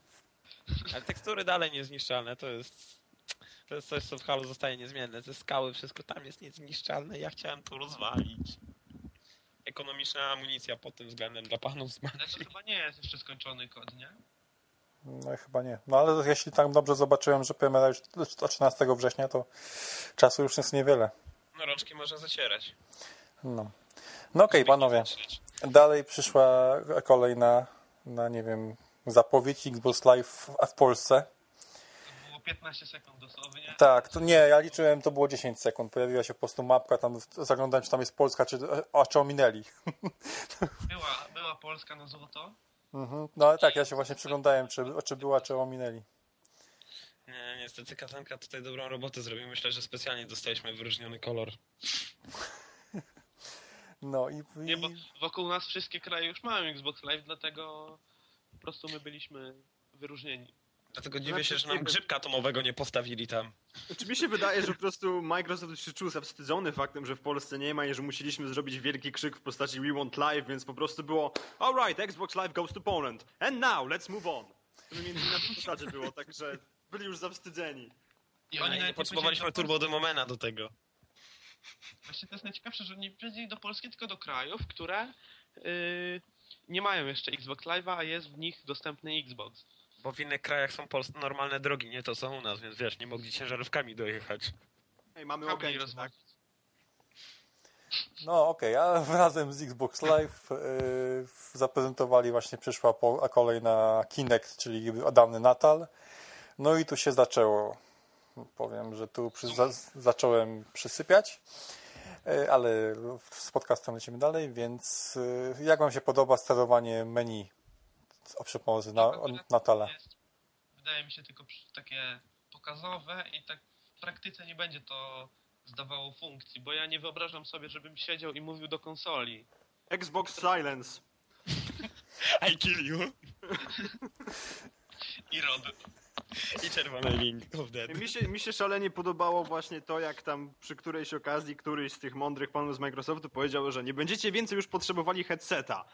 Ale tekstury dalej niezniszczalne, to jest... To jest coś, co w Halo zostaje niezmienne. Te skały, wszystko tam jest niezniszczalne. Ja chciałem to rozwalić. Ekonomiczna amunicja pod tym względem dla panów z Ale to Manci. chyba nie jest jeszcze skończony kod, nie? No chyba nie. No ale jeśli tak dobrze zobaczyłem, że premiera już 13 września, to czasu już jest niewiele. No rączki można zacierać. No, no okej, panowie. Dalej przyszła kolejna, na nie wiem, zapowiedź Xbox Live w, w Polsce. To było 15 sekund dosłownie. Tak, to nie, ja liczyłem, to było 10 sekund. Pojawiła się po prostu mapka, tam zaglądałem, czy tam jest Polska, czy, a czy ominęli. Była, była Polska na złoto. Mhm. No ale tak, ja się właśnie przyglądałem, czy, czy była, czy ominęli. Nie, niestety Kazanka tutaj dobrą robotę zrobił. Myślę, że specjalnie dostaliśmy wyróżniony kolor. No i, Nie, bo wokół nas wszystkie kraje już mają Xbox Live, dlatego po prostu my byliśmy wyróżnieni. Dlatego dziwię Znaczy, się, że nam grzybka atomowego nie postawili tam. Czy mi się wydaje, że po prostu Microsoft się czuł zawstydzony faktem, że w Polsce nie ma i że musieliśmy zrobić wielki krzyk w postaci We Want Live, więc po prostu było Alright, Xbox Live goes to Poland. And now, let's move on. To między innymi na zasadzie było, także byli już zawstydzeni. I nawet nie potrzebowaliśmy turbo demomena do tego. Właśnie to jest najciekawsze, że nie powiedzieli do Polski, tylko do krajów, które yy, nie mają jeszcze Xbox Live'a, a jest w nich dostępny Xbox. Bo w innych krajach są pols- normalne drogi, nie to są u nas, więc wiesz, nie mogli ciężarówkami dojechać. Ej, mamy okej, tak? No okej, a razem z Xbox Live yy, zaprezentowali właśnie przyszła po, a kolejna Kinect, czyli dawny Natal. No i tu się zaczęło. Powiem, że tu przy, za, zacząłem przysypiać, Yy, ale z podcastem lecimy dalej, więc yy, jak Wam się podoba sterowanie menu przy pomocy na, Natala? Jest, wydaje mi się tylko takie pokazowe i tak w praktyce nie będzie to zdawało funkcji, bo ja nie wyobrażam sobie, żebym siedział i mówił do konsoli. Xbox Silence. I kill you. I ROD. I czerwony link of dead. Mi się, mi się szalenie podobało właśnie to, jak tam przy którejś okazji któryś z tych mądrych panów z Microsoftu powiedział, że nie będziecie więcej już potrzebowali headseta.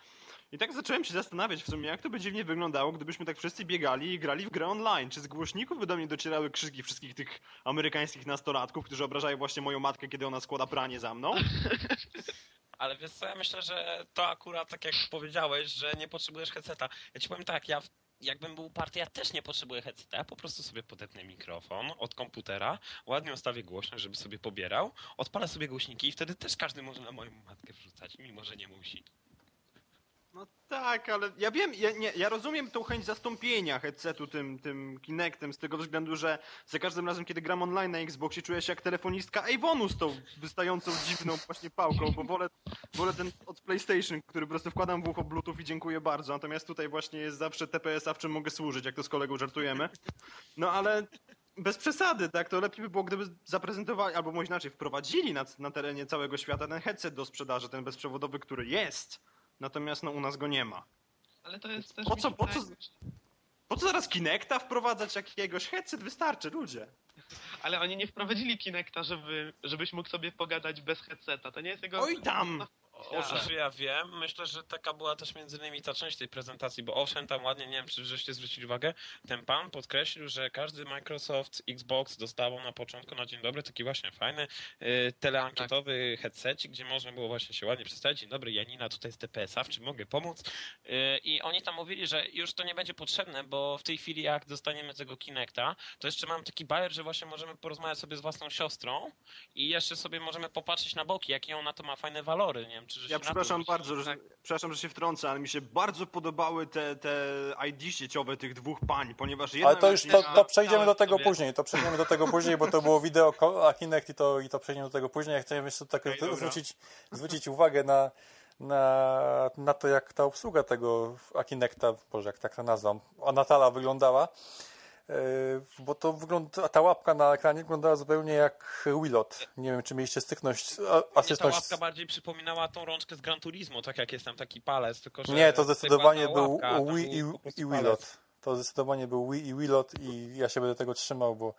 I tak zacząłem się zastanawiać w sumie, jak to by dziwnie wyglądało, gdybyśmy tak wszyscy biegali i grali w grę online. Czy z głośników by do mnie docierały krzyki wszystkich tych amerykańskich nastolatków, którzy obrażają właśnie moją matkę, kiedy ona składa pranie za mną? Ale wiesz co, ja myślę, że to akurat tak jak powiedziałeś, że nie potrzebujesz headseta. Ja ci powiem tak, ja jakbym był party, ja też nie potrzebuję headseta. Ja po prostu sobie podepnę mikrofon od komputera, ładnie ustawię głośność, żeby sobie pobierał, odpalę sobie głośniki i wtedy też każdy może na moją matkę wrzucać, mimo że nie musi. No tak, ale ja wiem, ja, nie, ja rozumiem tą chęć zastąpienia headsetu tym, tym Kinectem z tego względu, że za każdym razem, kiedy gram online na Xboxie, czuję się jak telefonistka Avonu z tą wystającą dziwną właśnie pałką, bo wolę, wolę ten od PlayStation, który po prostu wkładam w ucho Bluetooth i dziękuję bardzo, natomiast tutaj właśnie jest zawsze TPS-a, w czym mogę służyć, jak to z kolegą żartujemy. No ale bez przesady, tak? To lepiej by było, gdyby zaprezentowali, albo może inaczej, wprowadzili na, na terenie całego świata ten headset do sprzedaży, ten bezprzewodowy, który jest, natomiast no u nas go nie ma. Ale to jest też... Po co- po co- Po co zaraz Kinecta wprowadzać jakiegoś? Headset wystarczy, ludzie. Ale oni nie wprowadzili Kinecta, żeby, żebyś mógł sobie pogadać bez headseta. To nie jest jego... Oj tam! O, że ja wiem, myślę, że taka była też między innymi ta część tej prezentacji, bo owszem, tam ładnie, nie wiem, czy żeście zwrócili uwagę, ten pan podkreślił, że każdy Microsoft Xbox dostawał na początku na dzień dobry taki właśnie fajny y, teleankietowy headset, gdzie można było właśnie się ładnie przedstawić. Dzień dobry, Janina, tutaj z TPS-a, w czym mogę pomóc? Y, I oni tam mówili, że już to nie będzie potrzebne, bo w tej chwili jak dostaniemy tego Kinecta, to jeszcze mam taki bajer, że właśnie możemy porozmawiać sobie z własną siostrą i jeszcze sobie możemy popatrzeć na boki, jakie ona to ma fajne walory, nie wiem, czy że się Ja na przepraszam to bardzo, że, przepraszam, że się wtrącę, ale mi się bardzo podobały te, te ID sieciowe tych dwóch pań, ponieważ jedna Ale to już to, to przejdziemy do tego sobie. później, to przejdziemy do tego później, bo to było wideo a Kinect i to, i to przejdziemy do tego później. Ja chciałem jeszcze tak dobra. zwrócić, zwrócić uwagę na, na, na to, jak ta obsługa tego Akinecta, boże, jak tak to nazwam, Anatala wyglądała. Yy, Bo to wygląda, ta łapka na ekranie wyglądała zupełnie jak Willot. Nie wiem, czy mieliście styczność, a- Mnie ta asystność. łapka bardziej przypominała tą rączkę z Gran Turismo, tak jak jest tam taki palec, tylko że... Nie, to tutaj zdecydowanie był Wii i, i. Willot. To zdecydowanie był Wii i Willot i ja się będę tego trzymał, bo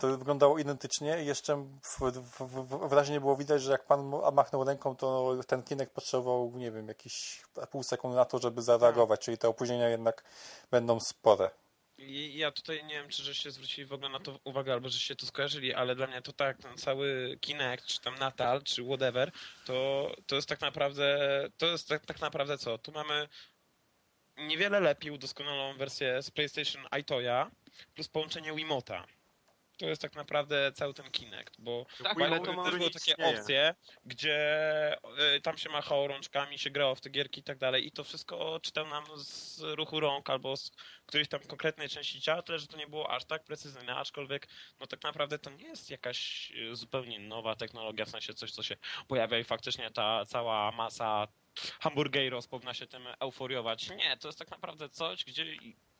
to wyglądało identycznie i jeszcze w, w, w, wyraźnie było widać, że jak pan machnął ręką, to ten kinek potrzebował, nie wiem, jakieś pół sekundy na to, żeby zareagować, czyli te opóźnienia jednak będą spore. I ja tutaj nie wiem, czy żeście zwrócili w ogóle na to uwagę, albo żeście to skojarzyli, ale dla mnie to tak, ten cały Kinect, czy tam Natal, czy whatever, to, to jest tak naprawdę, to jest tak, tak naprawdę co? Tu mamy niewiele lepiej udoskonaloną wersję z PlayStation iToya plus połączenie Wiimota. To jest tak naprawdę cały ten Kinect, bo Tak, ale to też były takie istnieje. opcje, gdzie y, tam się machało rączkami, się grało w te gierki i tak dalej i to wszystko czytał nam z ruchu rąk albo z którejś tam konkretnej części ciała, tyle że to nie było aż tak precyzyjne, aczkolwiek no tak naprawdę to nie jest jakaś y, zupełnie nowa technologia, w sensie coś, co się pojawia i faktycznie ta cała masa hamburgeros powinna się tym euforiować. Nie, to jest tak naprawdę coś, gdzie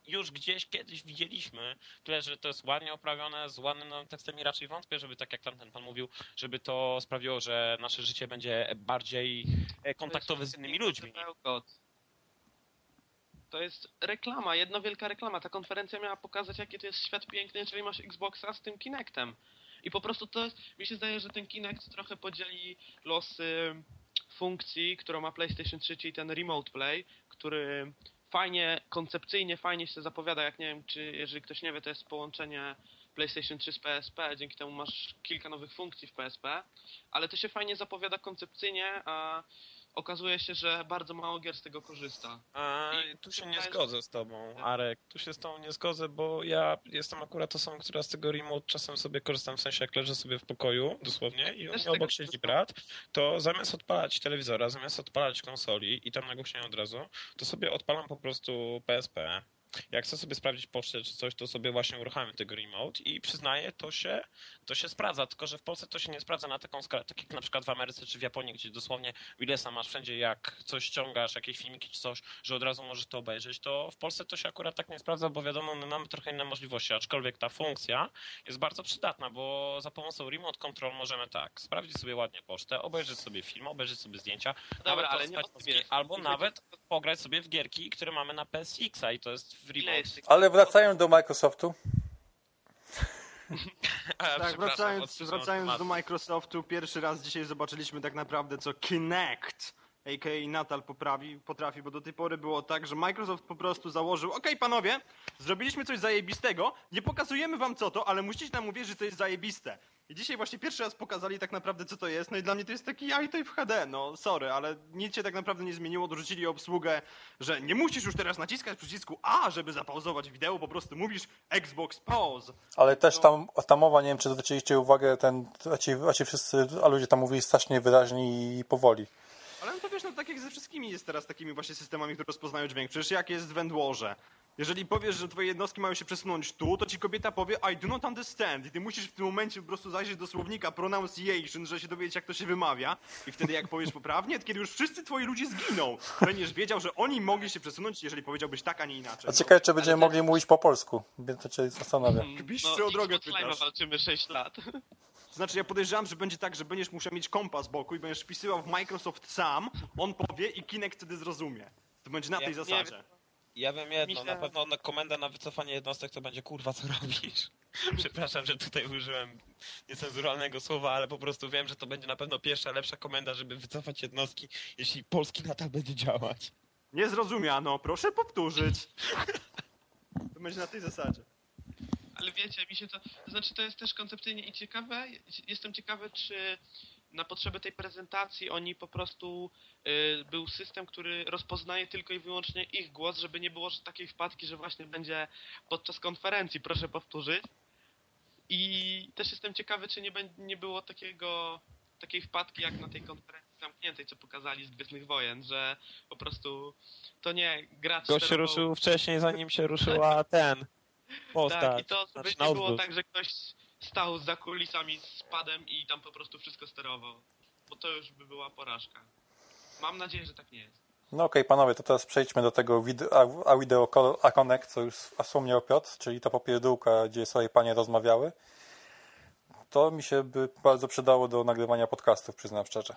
już gdzieś kiedyś widzieliśmy, tyle, że to jest ładnie oprawione, z ładnym tekstem i raczej wątpię, żeby tak jak tamten pan mówił, żeby to sprawiło, że nasze życie będzie bardziej e, kontaktowe z innymi ludźmi. To jest reklama, jedna wielka reklama. Ta konferencja miała pokazać, jaki to jest świat piękny, jeżeli masz Xboxa z tym Kinectem. I po prostu to jest, mi się zdaje, że ten Kinect trochę podzieli losy funkcji, którą ma PlayStation 3, czyli ten Remote Play, który fajnie, koncepcyjnie fajnie się zapowiada, jak nie wiem, czy jeżeli ktoś nie wie, to jest połączenie PlayStation 3 z PSP, dzięki temu masz kilka nowych funkcji w PSP, ale to się fajnie zapowiada koncepcyjnie, a okazuje się, że bardzo mało gier z tego korzysta. A, I tu się nie zgodzę z tobą, Arek. Tu się z tobą nie zgodzę, bo ja jestem akurat osobą, która z tego remote czasem sobie korzystam, w sensie jak leżę sobie w pokoju, dosłownie, i mnie obok siedzi brat, to zamiast odpalać telewizora, zamiast odpalać konsoli i tam nagłośnienia od razu, to sobie odpalam po prostu PSP. Jak chcę sobie sprawdzić pocztę czy coś, to sobie właśnie uruchamiam tego remote i przyznaję, to się, to się sprawdza, tylko że w Polsce to się nie sprawdza na taką skalę, tak jak na przykład w Ameryce czy w Japonii, gdzie dosłownie Willesa masz wszędzie, jak coś ściągasz, jakieś filmiki czy coś, że od razu możesz to obejrzeć, to w Polsce to się akurat tak nie sprawdza, bo wiadomo, my mamy trochę inne możliwości, aczkolwiek ta funkcja jest bardzo przydatna, bo za pomocą remote control możemy tak, sprawdzić sobie ładnie pocztę, obejrzeć sobie film, obejrzeć sobie zdjęcia, Dobra, nawet ale nie jest. albo nawet pograć sobie w gierki, które mamy na PSX-a i to jest w remote. Ale wracając do Microsoftu, A, Tak, wracając, wracając do. Microsoftu, pierwszy raz dzisiaj zobaczyliśmy tak naprawdę co Kinect, a.k.a. Natal poprawi, potrafi, bo do tej pory było tak, że Microsoft po prostu założył, okej panowie, zrobiliśmy coś zajebistego, nie pokazujemy wam co to, ale musicie nam uwierzyć, że to jest zajebiste. I dzisiaj właśnie pierwszy raz pokazali tak naprawdę co to jest, no i dla mnie to jest taki iToy w HD, no sorry, ale nic się tak naprawdę nie zmieniło, dorzucili obsługę, że nie musisz już teraz naciskać przycisku A, żeby zapauzować wideo, po prostu mówisz Xbox Pause. Ale też tam, ta mowa, nie wiem, czy zwróciliście uwagę, ten, a ci, a ci wszyscy, a ludzie tam mówili strasznie wyraźnie i powoli. Ale no to wiesz, no tak jak ze wszystkimi jest teraz takimi właśnie systemami, które rozpoznają dźwięk. Przecież jak jest w Wendwarze. Jeżeli powiesz, że twoje jednostki mają się przesunąć tu, to ci kobieta powie I do not understand. I ty musisz w tym momencie po prostu zajrzeć do słownika pronunciation, że się dowiedzieć jak to się wymawia. I wtedy jak powiesz poprawnie, to kiedy już wszyscy twoi ludzie zginą, będziesz wiedział, że oni mogli się przesunąć, jeżeli powiedziałbyś tak, a nie inaczej. A ciekawe, czy będziemy mogli mówić po polsku. Więc to cię zastanawia. Kbiście No, o drogę pytasz. walczymy 6 lat. Znaczy ja podejrzewam, że będzie tak, że będziesz musiał mieć kompas z boku i będziesz wpisywał w Microsoft sam, on powie i Kinect wtedy zrozumie. To będzie na tej zasadzie. Ja wiem jedno, Myślę- na pewno na komenda na wycofanie jednostek to będzie kurwa co robisz. Przepraszam, że tutaj użyłem niecenzuralnego słowa, ale po prostu wiem, że to będzie na pewno pierwsza, lepsza komenda, żeby wycofać jednostki, jeśli polski nadal będzie działać. Nie zrozumiano, proszę powtórzyć. To będzie na tej zasadzie. Ale wiecie, mi się to... to Znaczy to jest też koncepcyjnie i ciekawe. Jestem ciekawy, czy na potrzeby tej prezentacji oni po prostu... y, był system, który rozpoznaje tylko i wyłącznie ich głos, żeby nie było takiej wpadki, że właśnie będzie podczas konferencji, proszę powtórzyć. I też jestem ciekawy, czy nie, nie było takiego takiej wpadki jak na tej konferencji zamkniętej, co pokazali z Gwiezdnych Wojen, że po prostu to nie gracz Gość się sterował- ruszył wcześniej, zanim się ruszyła ten postać. Tak, i to znaczy nie było tak, że ktoś stał za kulisami z padem i tam po prostu wszystko sterował. Bo to już by była porażka. Mam nadzieję, że tak nie jest. No okej, panowie, to teraz przejdźmy do tego a, wideo a connect, co już wspomniał Piotr, czyli to popierdółka, gdzie sobie panie rozmawiały. To mi się by bardzo przydało do nagrywania podcastów, przyznam szczerze.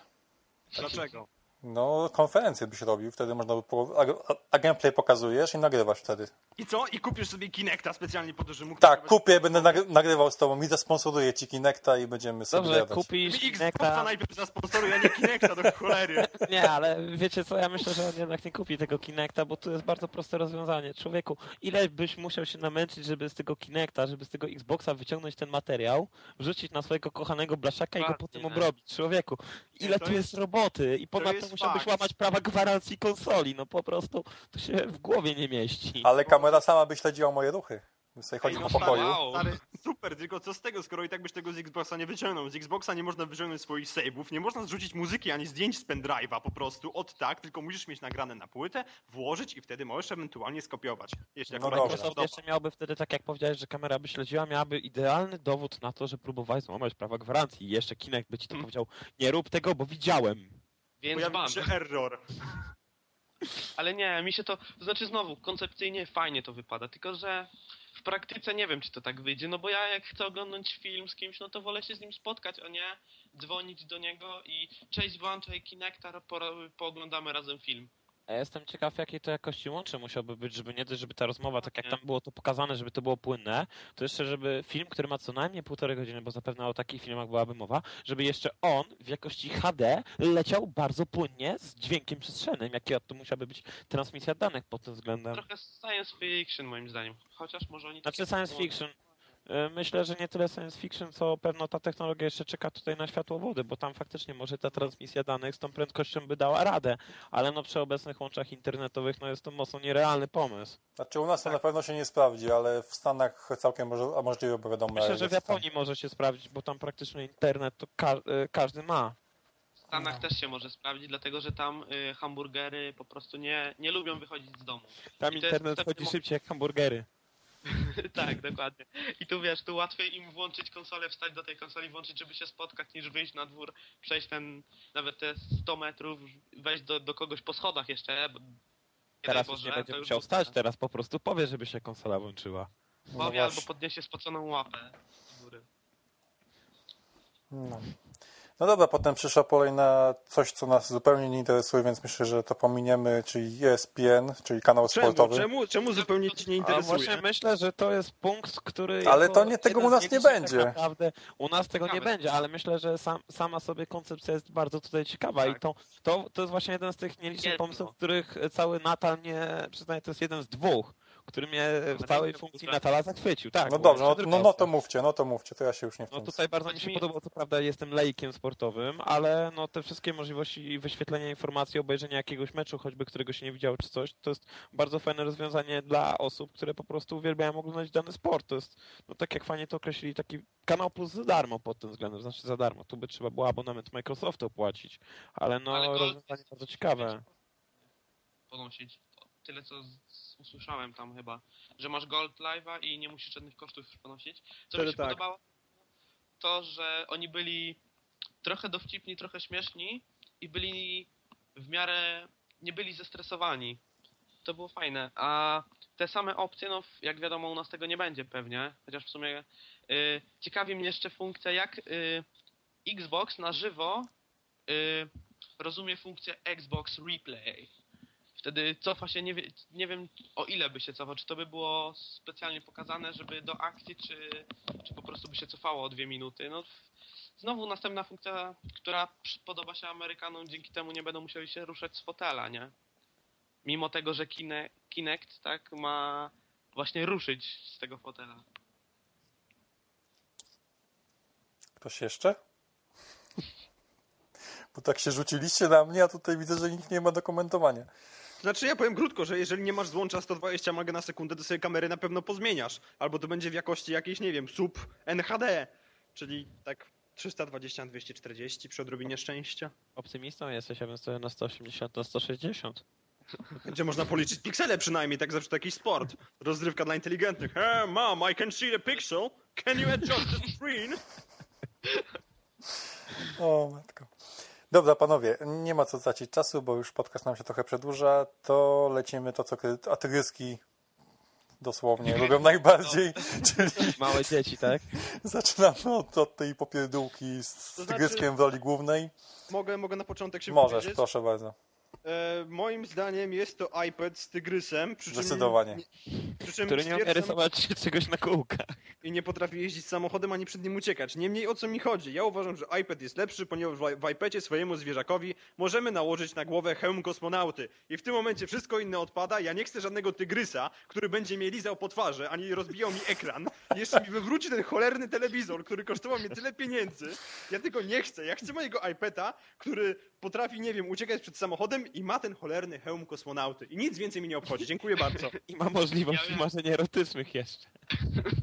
Dlaczego? No, konferencję byś robił, wtedy można by... A, a gameplay pokazujesz i nagrywasz wtedy. I co? I kupisz sobie Kinecta specjalnie po to, że mógł... Tak, nagrywać- kupię, będę nagry- nagrywał z tobą i zasponsoruję ci Kinecta i będziemy sobie Dobrze, gadać. kupisz Kinecta. najpierw zasponsoruje, a nie Kinecta do cholery. Nie, ale wiecie co, ja myślę, że on jednak nie kupi tego Kinecta, bo tu jest bardzo proste rozwiązanie. Człowieku, ile byś musiał się namęczyć, żeby z tego Kinecta, żeby z tego Xboxa wyciągnąć ten materiał, wrzucić na swojego kochanego blaszaka i go potem nie? obrobić. Człowieku, ile To tu jest roboty i ponadto jest musiałbyś fakt. łamać prawa gwarancji konsoli. No po prostu to się w głowie nie mieści. Ale kamera sama by śledziła moje ruchy. Bym sobie chodził no po pokoju. wow. Stary, super, tylko co z tego, skoro i tak byś tego z Xboxa nie wyciągnął? Z Xboxa nie można wyciągnąć swoich save'ów, nie można zrzucić muzyki ani zdjęć z pendrive'a po prostu, od tak, tylko musisz mieć nagrane na płytę, włożyć i wtedy możesz ewentualnie skopiować. Jeśli No Microsoft jeszcze miałby wtedy, tak jak powiedziałeś, że kamera by śledziła, miałaby idealny dowód na to, że próbowałeś złamać prawa gwarancji. I jeszcze Kinect by ci to Mm. powiedział, nie rób tego, bo widziałem. Więc Pojawił się error. Ale nie, mi się to, to znaczy znowu, koncepcyjnie fajnie to wypada, tylko że w praktyce nie wiem, czy to tak wyjdzie, no bo ja jak chcę oglądać film z kimś, no to wolę się z nim spotkać, a nie dzwonić do niego i cześć, włączaj Kinecta, po- pooglądamy razem film. Ja jestem ciekaw, jakiej to jakości łącze musiałby być, żeby nie dość, żeby ta rozmowa, tak jak tam było to pokazane, żeby to było płynne, to jeszcze, żeby film, który ma co najmniej półtorej godziny, bo zapewne o takich filmach byłaby mowa, żeby jeszcze on w jakości HD leciał bardzo płynnie z dźwiękiem przestrzennym, jaka to musiałaby być transmisja danych pod tym względem. Trochę science fiction moim zdaniem, chociaż może oni... Znaczy science fiction. Y, Myślę, że nie tyle science fiction, co pewno ta technologia jeszcze czeka tutaj na światło wody, bo tam faktycznie może ta transmisja danych z tą prędkością by dała radę, ale no przy obecnych łączach internetowych no jest to mocno nierealny pomysł. Znaczy u nas Tak. to na pewno się nie sprawdzi, ale w Stanach całkiem może, a możliwe, bo wiadomo. Myślę, że w. Japonii może się sprawdzić, bo tam praktycznie internet to ka- y, każdy ma. W Stanach też się może sprawdzić, dlatego że tam y, hamburgery po prostu nie, nie lubią wychodzić z domu. Tam I internet chodzi szybciej jak hamburgery. tak, dokładnie. I tu wiesz, tu łatwiej im włączyć konsolę, wstać do tej konsoli, włączyć, żeby się spotkać, niż wyjść na dwór, przejść ten, nawet te 100 metrów, wejść do, do kogoś po schodach jeszcze, bo Teraz już nie Boże, będzie musiał w stać, ogóle. teraz po prostu powie, żeby się konsola włączyła. No Powie albo właśnie. podniesie spoconą łapę z góry. No. No dobra, potem przyszła kolej na coś, co nas zupełnie nie interesuje, więc myślę, że to pominiemy, czyli ESPN, czyli kanał Czemu? sportowy. Czemu, czemu zupełnie ci nie A interesuje? właśnie myślę, że to jest punkt, który. Ale to nie- tego u nas nie będzie. Tak naprawdę, u nas tego nie będzie, ale myślę, że sam, sama sobie koncepcja jest bardzo tutaj ciekawa i Tak. to, to, to jest właśnie jeden z tych nielicznych pomysłów, których cały Natal nie przyznaje, to jest jeden z dwóch, który mnie w całej funkcji Natala zachwycił. Tak, No dobrze, no, no, no to mówcie, no to mówcie, to ja się już nie No wtrącę. tutaj bardzo mi się podobało, co prawda jestem laikiem sportowym, ale no te wszystkie możliwości wyświetlenia informacji, obejrzenia jakiegoś meczu, choćby którego się nie widziało czy coś, to jest bardzo fajne rozwiązanie dla osób, które po prostu uwielbiają oglądać dany sport. To jest, no tak jak fajnie to określili, taki kanał plus za darmo pod tym względem, znaczy za darmo. Tu by trzeba było abonament Microsoftu opłacić, ale no Ale rozwiązanie jest- bardzo ciekawe. Ponosić. Tyle co z, usłyszałem tam chyba, że masz Gold Live'a i nie musisz żadnych kosztów już ponosić. Co Wtedy mi się tak. podobało, to że oni byli trochę dowcipni, trochę śmieszni i byli w miarę, nie byli zestresowani. To było fajne. A te same opcje, no jak wiadomo u nas tego nie będzie pewnie, chociaż w sumie y, ciekawi mnie jeszcze funkcja, jak y, Xbox na żywo y, rozumie funkcję Xbox Replay. Wtedy cofa się, nie, wie, nie wiem o ile by się cofał, czy to by było specjalnie pokazane, żeby do akcji, czy, czy po prostu by się cofało o dwie minuty. No, znowu następna funkcja, która podoba się Amerykanom, dzięki temu nie będą musieli się ruszać z fotela, nie? Mimo tego, że Kine, Kinect tak ma właśnie ruszyć z tego fotela. Ktoś jeszcze? Bo tak się rzuciliście na mnie, a tutaj widzę, że nikt nie ma do komentowania. Znaczy ja powiem krótko, że jeżeli nie masz złącza 120 MB na sekundę, to sobie kamery na pewno pozmieniasz. Albo to będzie w jakości jakiejś, nie wiem, sub NHD. Czyli tak 320 na 240 przy odrobinie szczęścia. Optymistą jesteś, ja bym sobie na 180, na 160. Gdzie można policzyć piksele przynajmniej, tak zawsze to jakiś sport. Rozrywka dla inteligentnych. Hey, mom, I can see the pixel. Can you adjust the screen? O matko. Dobra, panowie, nie ma co tracić czasu, bo już podcast nam się trochę przedłuża, to lecimy to, co atryski dosłownie lubią najbardziej, czyli Małe dzieci, tak? zaczynamy od, od tej popierdółki z To znaczy- tygryskiem w roli głównej. Mogę, mogę na początek się Możesz, powiedzieć? proszę bardzo. E, moim zdaniem jest to iPad z tygrysem. Przy czym, Zdecydowanie. Przy czym Który nie umie rysować czegoś na kółkach. i nie potrafi jeździć samochodem ani przed nim uciekać. Niemniej o co mi chodzi? Ja uważam, że iPad jest lepszy, ponieważ w- w iPadzie swojemu zwierzakowi możemy nałożyć na głowę hełm kosmonauty. I w tym momencie wszystko inne odpada. Ja nie chcę żadnego tygrysa, który będzie mnie lizał po twarzy, ani rozbijał mi ekran. Jeszcze mi wywróci ten cholerny telewizor, który kosztował mnie tyle pieniędzy. Ja tego nie chcę. Ja chcę mojego iPada, który potrafi, nie wiem, uciekać przed samochodem i ma ten cholerny hełm kosmonauty. I nic więcej mi nie obchodzi. Dziękuję bardzo. I ma możliwość Ja marzeń erotycznych jeszcze.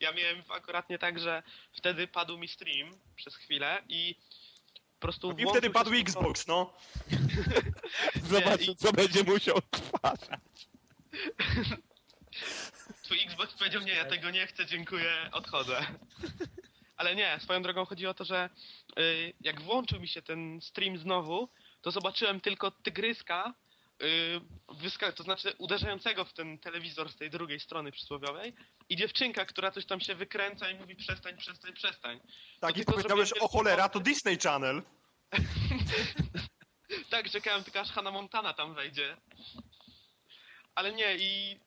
Ja miałem akurat nie tak, że wtedy padł mi stream przez chwilę i po prostu I wtedy padł Xbox, no. Zobaczył, i- co będzie musiał odtwarzać. Tu Xbox powiedział, nie, ja tego nie chcę, dziękuję, odchodzę. Ale nie, swoją drogą chodzi o to, że y, jak włączył mi się ten stream znowu, to zobaczyłem tylko tygryska, y, wyska- to znaczy uderzającego w ten telewizor z tej drugiej strony przysłowiowej i dziewczynka, która coś tam się wykręca i mówi przestań, przestań, przestań. Tak, To i powiedziałeś, o cholera, to Disney Channel. Tak, czekałem tylko aż Hannah Montana tam wejdzie. Ale nie, i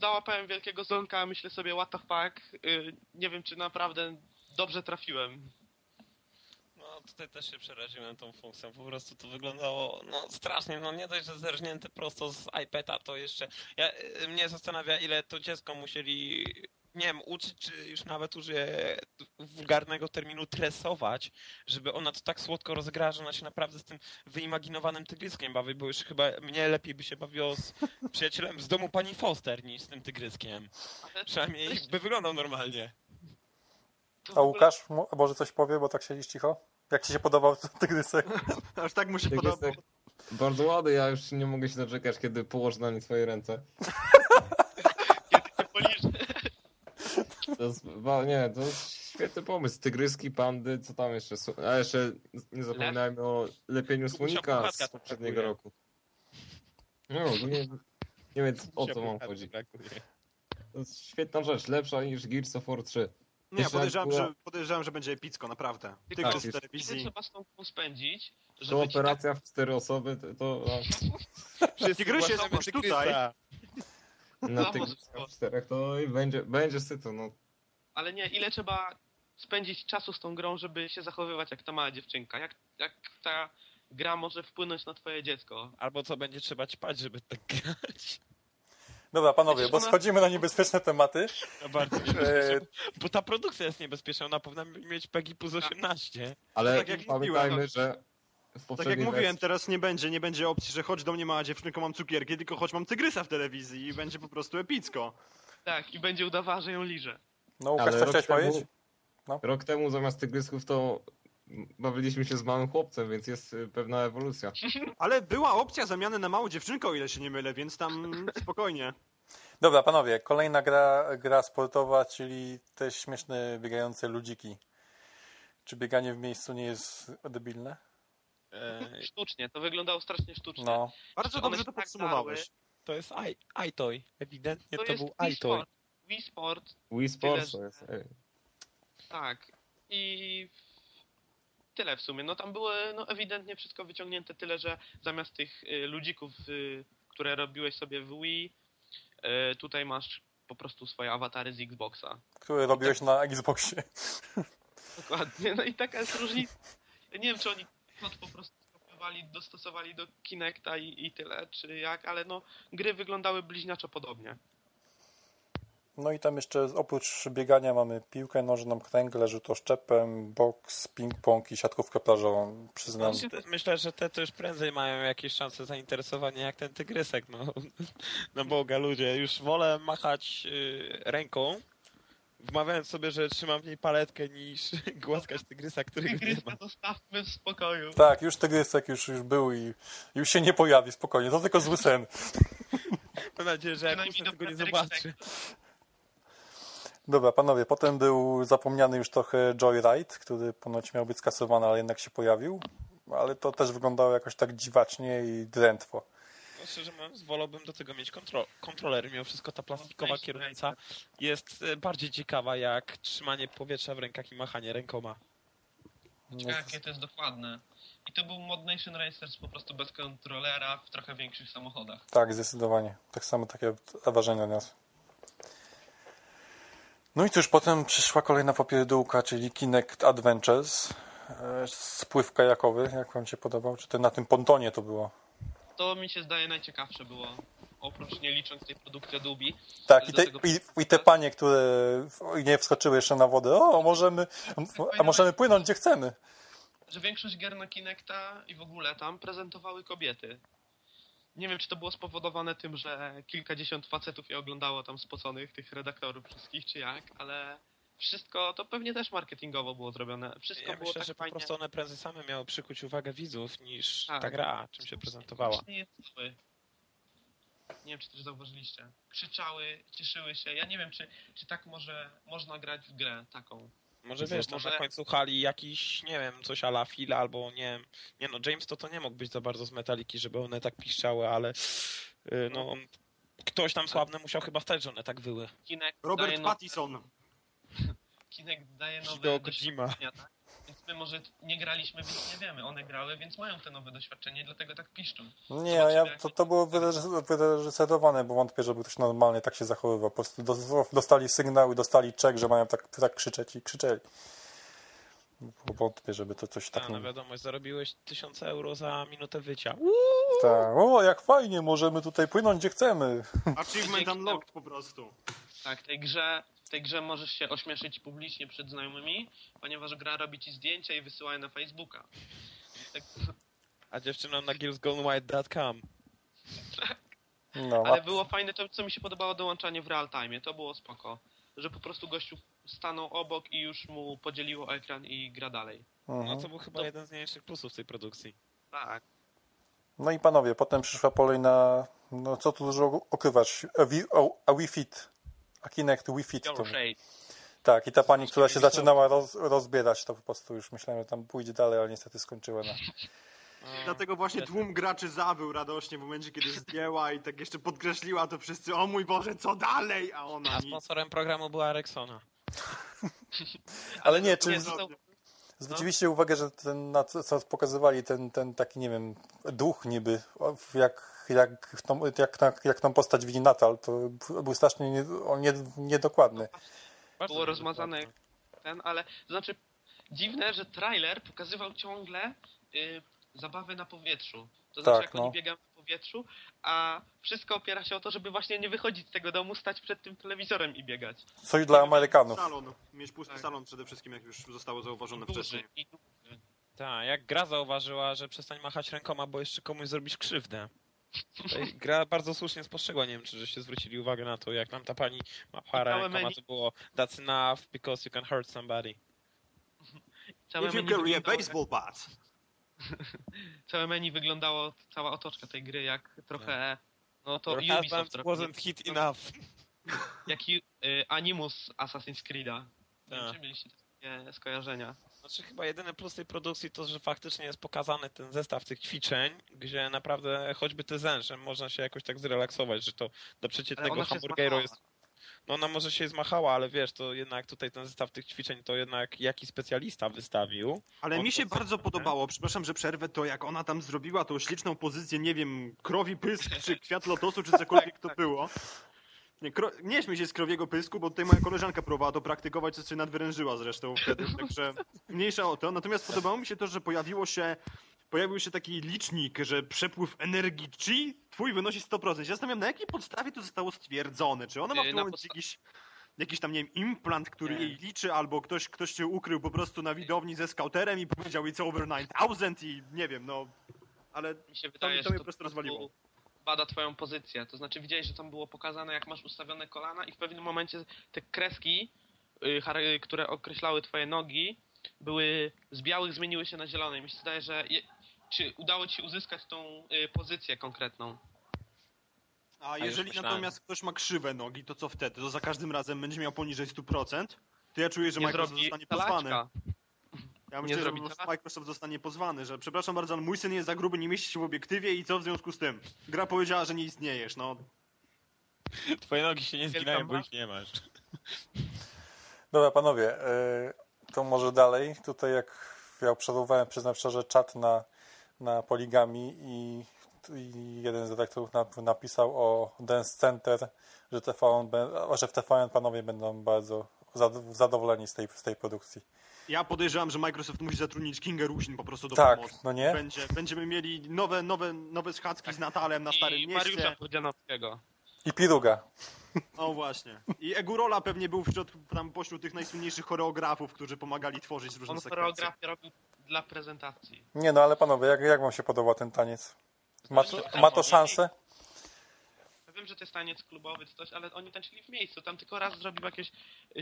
załapałem wielkiego zonka, myślę sobie, what the fuck, y, nie wiem, czy naprawdę dobrze trafiłem. No tutaj też się przeraziłem tą funkcją, po prostu to wyglądało no strasznie, no nie dość, że zerżnięte prosto z iPada, to jeszcze ja, y, mnie zastanawia ile to dziecko musieli nie wiem, uczyć, czy już nawet użyję wulgarnego terminu tresować, żeby ona to tak słodko rozegrała, że ona się naprawdę z tym wyimaginowanym tygryskiem bawi, bo już chyba mnie lepiej by się bawiło z przyjacielem z domu pani Foster niż z tym tygryskiem. Przynajmniej by wyglądał normalnie. A Łukasz, mo- może coś powie, bo tak siedzisz cicho? Jak ci się podobał tygrysek? Aż tak mu się Jak podoba. jest tak bardzo ładny, ja już nie mogę się doczekać, kiedy położy na nie swoje ręce. Kiedy się. To jest, nie, to jest świetny pomysł. Tygryski, pandy, co tam jeszcze? A jeszcze nie zapominajmy o lepieniu słonika z poprzedniego brakuje. roku. No, ogólnie nie wiem o co wam chodzi. To jest świetna rzecz, lepsza niż Gears of War 3. Nie, Jeszcze podejrzewam, była- że, podejrzewam, że będzie epicko, naprawdę. Tak, Tygrys z jest- Ile telewizji. trzeba z tą grą spędzić, żeby ci tak, w cztery osoby to, to Tygrysie, zobacz tutaj. na tych czterech to i będzie, będzie syto. No. ale nie, ile trzeba spędzić czasu z tą grą, żeby się zachowywać jak ta mała dziewczynka? Jak, jak ta gra może wpłynąć na twoje dziecko? Albo co będzie trzeba ćpać, żeby tak grać. Dobra, panowie, bo schodzimy na niebezpieczne tematy. No bardzo E, bo ta produkcja jest niebezpieczna, ona powinna mieć PEGI plus 18. Ale Tak jak pamiętajmy, mówiłem. że w Tak jak mówiłem, wersji... teraz nie będzie, nie będzie opcji, że chodź do mnie mała dziewczynko, mam cukierki, tylko chodź mam tygrysa w telewizji i będzie po prostu epicko. Tak, i będzie udawała, że ją liże. No, Łukasz, Ale rok chciałeś temu, powiedzieć? No. rok temu zamiast tygrysków to bawiliśmy się z małym chłopcem, więc jest y, pewna ewolucja. Ale była opcja zamiany na małą dziewczynkę, o ile się nie mylę, więc tam spokojnie. Dobra, panowie, kolejna gra, gra sportowa, czyli te śmieszne biegające ludziki. Czy bieganie w miejscu nie jest debilne? E, Sztucznie, to wyglądało strasznie sztucznie. No, Bardzo dobrze to tak podsumowałeś. to jest iToy, ewidentnie to, jest był Wii iToy. Sport. Wii Sport, Wii Sports Tyle, to jest... ej. tak. I tyle w sumie. No tam było no, ewidentnie wszystko wyciągnięte, tyle że zamiast tych y, ludzików, y, które robiłeś sobie w Wii, y, tutaj masz po prostu swoje awatary z Xboxa. które robiłeś na Xboxie. Dokładnie. No i taka jest różnica. Ja nie wiem, czy oni kod po prostu dostosowali do Kinecta i, i tyle, czy jak, ale no gry wyglądały bliźniaczo podobnie. No i tam jeszcze oprócz biegania mamy piłkę nożną, kręgle, rzutoszczepem, boks, ping-pong i siatkówkę plażową. Przyznam. Znaczy, Myślę, że te to już prędzej mają jakieś szanse zainteresowania jak ten tygrysek, no. No Boga, ludzie, już wolę machać y, ręką, wmawiając sobie, że trzymam w niej paletkę, niż głaskać tygrysa, którego nie ma. zostawmy w spokoju. Tak, już tygrysek już, już był i już się nie pojawi, spokojnie. To tylko zły sen. Mam nadzieję, że jak tego nie zobaczy. Dobra, panowie, potem był zapomniany już trochę Joyride, który ponoć miał być skasowany, ale jednak się pojawił. Ale to też wyglądało jakoś tak dziwacznie i drętwo. No, szczerze mówiąc, wolałbym do tego mieć kontro kontroler. Mimo wszystko ta plastikowa kierownica jest e, bardziej ciekawa jak trzymanie powietrza w rękach i machanie rękoma. No, Ciekawe, jakie to jest dokładne. I to był Mod Nation Racers po prostu bez kontrolera w trochę większych samochodach. tak, zdecydowanie. Tak samo takie wrażenia niosły. No i cóż, potem przyszła kolejna popierdółka, czyli Kinect Adventures. E, Spływ kajakowy, jak wam się podobał? Czy to na tym pontonie to było? To mi się zdaje najciekawsze było. Oprócz nie licząc tej produkcji Adobe. Tak, i te, tego- i, i te panie, które nie wskoczyły jeszcze na wodę, o, możemy, a możemy płynąć gdzie chcemy. Że większość gier na Kinecta i w ogóle tam prezentowały kobiety. Nie wiem, czy to było spowodowane tym, że kilkadziesiąt facetów je oglądało tam spoconych, tych redaktorów wszystkich, czy jak, ale wszystko to pewnie też marketingowo było zrobione. Wszystko Ja było myślę, tak że po fajnie. prostu one prędzej same miały przykuć uwagę widzów niż Tak. ta gra, czym się prezentowała. Nie wiem, czy też zauważyliście. Krzyczały, cieszyły się. Ja nie wiem, czy, czy tak może można grać w grę taką. Może wiesz, tam Może- na końcu hali jakiś, nie wiem, coś ala Phil albo nie wiem. Nie no, James to to nie mógł być za bardzo z Metaliki, żeby one tak piszczały, ale y, no on, ktoś tam sławny musiał chyba stać, że one tak wyły. Kinect Robert daje nowe, Pattinson. Kinect daje nowe Hideo Kojima. doświadczenia, tak? My może nie graliśmy, więc nie wiemy. One grały, więc mają te nowe doświadczenie, dlatego tak piszczą. Nie, ja, to, to było wyreż- wyreżyserowane, bo wątpię, żeby ktoś normalnie tak się zachowywał. Po prostu do- dostali sygnał i dostali czek, że mają tak, tak krzyczeć i krzyczeli. Bo Wątpię, żeby to coś Ta, tak... na wiadomość, zarobiłeś 1000 euro za minutę wycia. Tak. O, jak fajnie, możemy tutaj płynąć gdzie chcemy. Achievement unlocked po prostu. Tak, tej grze, w tej grze możesz się ośmieszyć publicznie przed znajomymi, ponieważ gra robi ci zdjęcia i wysyła je na Facebooka. Tak, A dziewczyna na gillsgonewhite.com. No, a ale było fajne to, co mi się podobało, dołączanie w real time. To było spoko. Że po prostu gościu stanął obok i już mu podzieliło ekran i gra dalej. No Mhm. to był chyba To- jeden z największych plusów tej produkcji. Tak. No i panowie, potem przyszła kolejna, no co tu dużo ukrywać, a, Wi- a, a Wii Fit, a Kinect Wii Fit. To, tak, i ta pani, która się zaczynała roz, rozbierać, to po prostu już myślałem, że tam pójdzie dalej, ale niestety skończyła na... No, Dlatego właśnie tłum graczy zawył radośnie w momencie, kiedy zdjęła i tak jeszcze podkreśliła to wszyscy, o mój Boże, co dalej? A ona A nic. sponsorem programu była Rexona. Ale nie, czy zwróciliście uwagę, że ten, na co, co pokazywali, ten, ten taki, nie wiem, duch niby, jak, jak, tą, jak, jak, jak tą postać widzi Natal, to był strasznie nie, nie, niedokładny. Było rozmazane ten, ale to znaczy dziwne, że trailer pokazywał ciągle y, zabawy na powietrzu. To Tak, znaczy, jak no. oni biegają na powietrzu, a wszystko opiera się o to, żeby właśnie nie wychodzić z tego domu, stać przed tym telewizorem i biegać. Coś dla Amerykanów. Salon, mieć pusty Tak. salon przede wszystkim, jak już zostało zauważone Duży wcześniej. i duży. Tak, jak gra zauważyła, że przestań machać rękoma, bo jeszcze komuś zrobisz krzywdę. Gra bardzo słusznie spostrzegła, nie wiem czy żeście zwrócili uwagę na to, jak nam ta pani machała Całe rękoma, to było that's enough because you can hurt somebody. Całe If you menu, carry a wyglądało, baseball bat. całe menu wyglądało, cała otoczka tej gry, jak trochę... No to Your Ubisoft trochę. wasn't hit enough. Jak y, Animus Assassin's Creed'a. Nie wiem, Tak. czy mieliście takie skojarzenia. Znaczy chyba jedyny plus tej produkcji to, że faktycznie jest pokazany ten zestaw tych ćwiczeń, gdzie naprawdę choćby ty zężem można się jakoś tak zrelaksować, że to do przeciętnego hamburgeru jest... No ona może się zmachała, ale wiesz, to jednak tutaj ten zestaw tych ćwiczeń to jednak jaki specjalista wystawił. Ale mi się bardzo podobało, przepraszam, że przerwę, to jak ona tam zrobiła tą śliczną pozycję, nie wiem, krowi pysk, czy kwiat lotosu, czy cokolwiek to było. Nie, kro... nie śmiej się z krowiego pysku, bo tutaj moja koleżanka próbowała to praktykować, co się nadwyrężyła zresztą wtedy, także mniejsza o to. Natomiast podobało mi się to, że pojawiło się, pojawił się taki licznik, że przepływ energii chi twój wynosi 100%. Ja zastanawiam, na jakiej podstawie to zostało stwierdzone? Czy ona ma w tym momencie jakiś, jakiś tam, nie wiem, implant, który Nie. jej liczy, albo ktoś, ktoś się ukrył po prostu na widowni ze skauterem i powiedział it's over 9000 i nie wiem, no... Ale Mi się to, wydaje, to że mnie to po prostu rozwaliło. Bada twoją pozycję. To znaczy widziałeś, że tam było pokazane, jak masz ustawione kolana i w pewnym momencie te kreski, y, które określały twoje nogi, były z białych zmieniły się na zielone. I mi się wydaje, że je, czy udało ci się uzyskać tą y, pozycję konkretną. A już jeżeli natomiast ktoś ma krzywe nogi, to co wtedy? To za każdym razem będzie miał poniżej 100%? To ja czuję, że nie Microsoft zostanie pozwany. Ja myślę, że zrobi. Microsoft zostanie pozwany, że przepraszam bardzo, ale mój syn jest za gruby, nie mieści się w obiektywie i co w związku z tym? Gra powiedziała, że nie istniejesz, no. Twoje nogi się nie zginają, bo ich nie masz. Dobra, panowie, y, to może dalej. Tutaj jak ja obserwowałem, przyznam szczerze, czat na, na poligami i, i jeden z redaktorów nap- napisał o Dance Center, że, TVN, że w TVN panowie będą bardzo zad- zadowoleni z tej, z tej produkcji. Ja podejrzewam, że Microsoft musi zatrudnić Kinga Rusin po prostu do Tak, pomocy. no nie? Będzie, będziemy mieli nowe, nowe, nowe schadzki z Natalem na Starym I Mieście. Mariusza Pudzianowskiego. I Piruga. O właśnie. I Egurola pewnie był wśród, tam pośród tych najsłynniejszych choreografów, którzy pomagali tworzyć różne On sekwencje. choreografię robił dla prezentacji. Nie no, ale panowie, jak, jak wam się podoba ten taniec? Ma, to- ma to szansę? Ja wiem, że to jest taniec klubowy czy coś, ale oni tańczyli w miejscu. Tam tylko raz zrobił jakieś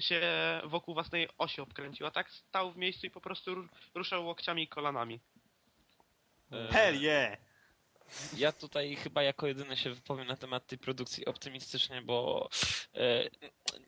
się wokół własnej osi obkręcił, a tak stał w miejscu i po prostu ru- ruszał łokciami i kolanami. E, Hell yeah! Ja tutaj chyba jako jedyny się wypowiem na temat tej produkcji optymistycznie, bo e,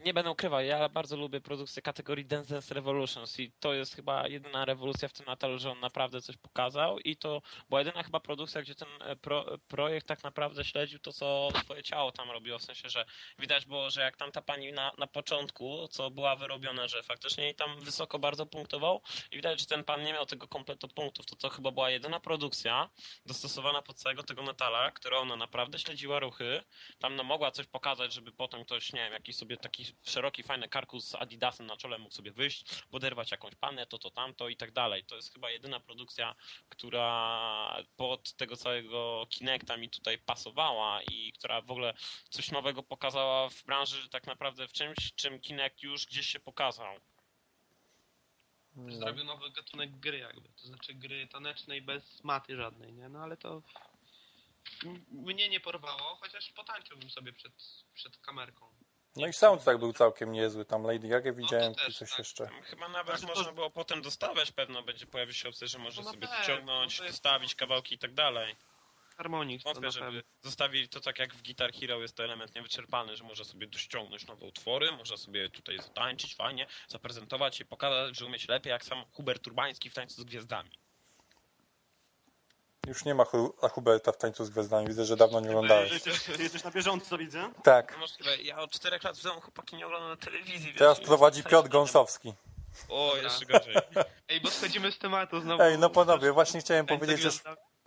nie będę ukrywał, ja bardzo lubię produkcję kategorii Dance Dance Revolutions i to jest chyba jedyna rewolucja w tym Natalu, że on naprawdę coś pokazał i to była jedyna chyba produkcja, gdzie ten e, pro, projekt tak naprawdę śledził to, co swoje ciało tam robiło, w sensie, że widać było, że jak tamta pani na, na początku, co była wyrobiona, że faktycznie jej tam wysoko bardzo punktował i widać, że ten pan nie miał tego kompletu punktów, to to chyba była jedyna produkcja dostosowana pod całego tego Natala, która ona naprawdę śledziła ruchy, tam no mogła coś pokazać, żeby potem ktoś, nie wiem, jakiś sobie taki szeroki, fajny karkus z Adidasem na czole mógł sobie wyjść, poderwać jakąś panę, to, to, tamto i tak dalej. To jest chyba jedyna produkcja, która pod tego całego Kinecta mi tutaj pasowała i która w ogóle coś nowego pokazała w branży tak naprawdę w czymś, czym Kinect już gdzieś się pokazał. Zrobił nowy gatunek gry jakby, to znaczy gry tanecznej bez maty żadnej, nie? No ale to mnie nie porwało, chociaż potańczyłbym sobie przed, przed kamerką. No i soundtrack był całkiem niezły. Tam Lady Gaga widziałem, też, czy coś tak. jeszcze. Tam chyba nawet Znaczy to- można było potem dostawać pewno, będzie pojawić się opcja, że może No sobie pewno, ściągnąć, to jest- dostawić kawałki i tak dalej. Harmonix to Wątpię, żeby pewno. zostawili to tak jak w Guitar Hero jest to element niewyczerpalny, że można sobie dościągnąć nowe utwory, można sobie tutaj zatańczyć fajnie, zaprezentować je, pokazać, że umieć lepiej, jak sam Hubert Turbański w Tańcu z Gwiazdami. Już nie ma Huberta w tańcu z gwiazdami. Widzę, że dawno nie oglądałeś. jesteś, na bieżąco, widzę. Tak. No możliwe, ja od czterech lat w domu chłopaki nie oglądam na telewizji. Teraz prowadzi jestem Piotr Gąsowski. O, jeszcze gorzej. Ej, bo schodzimy z tematu znowu. Ej, no panowie, właśnie chciałem powiedzieć, że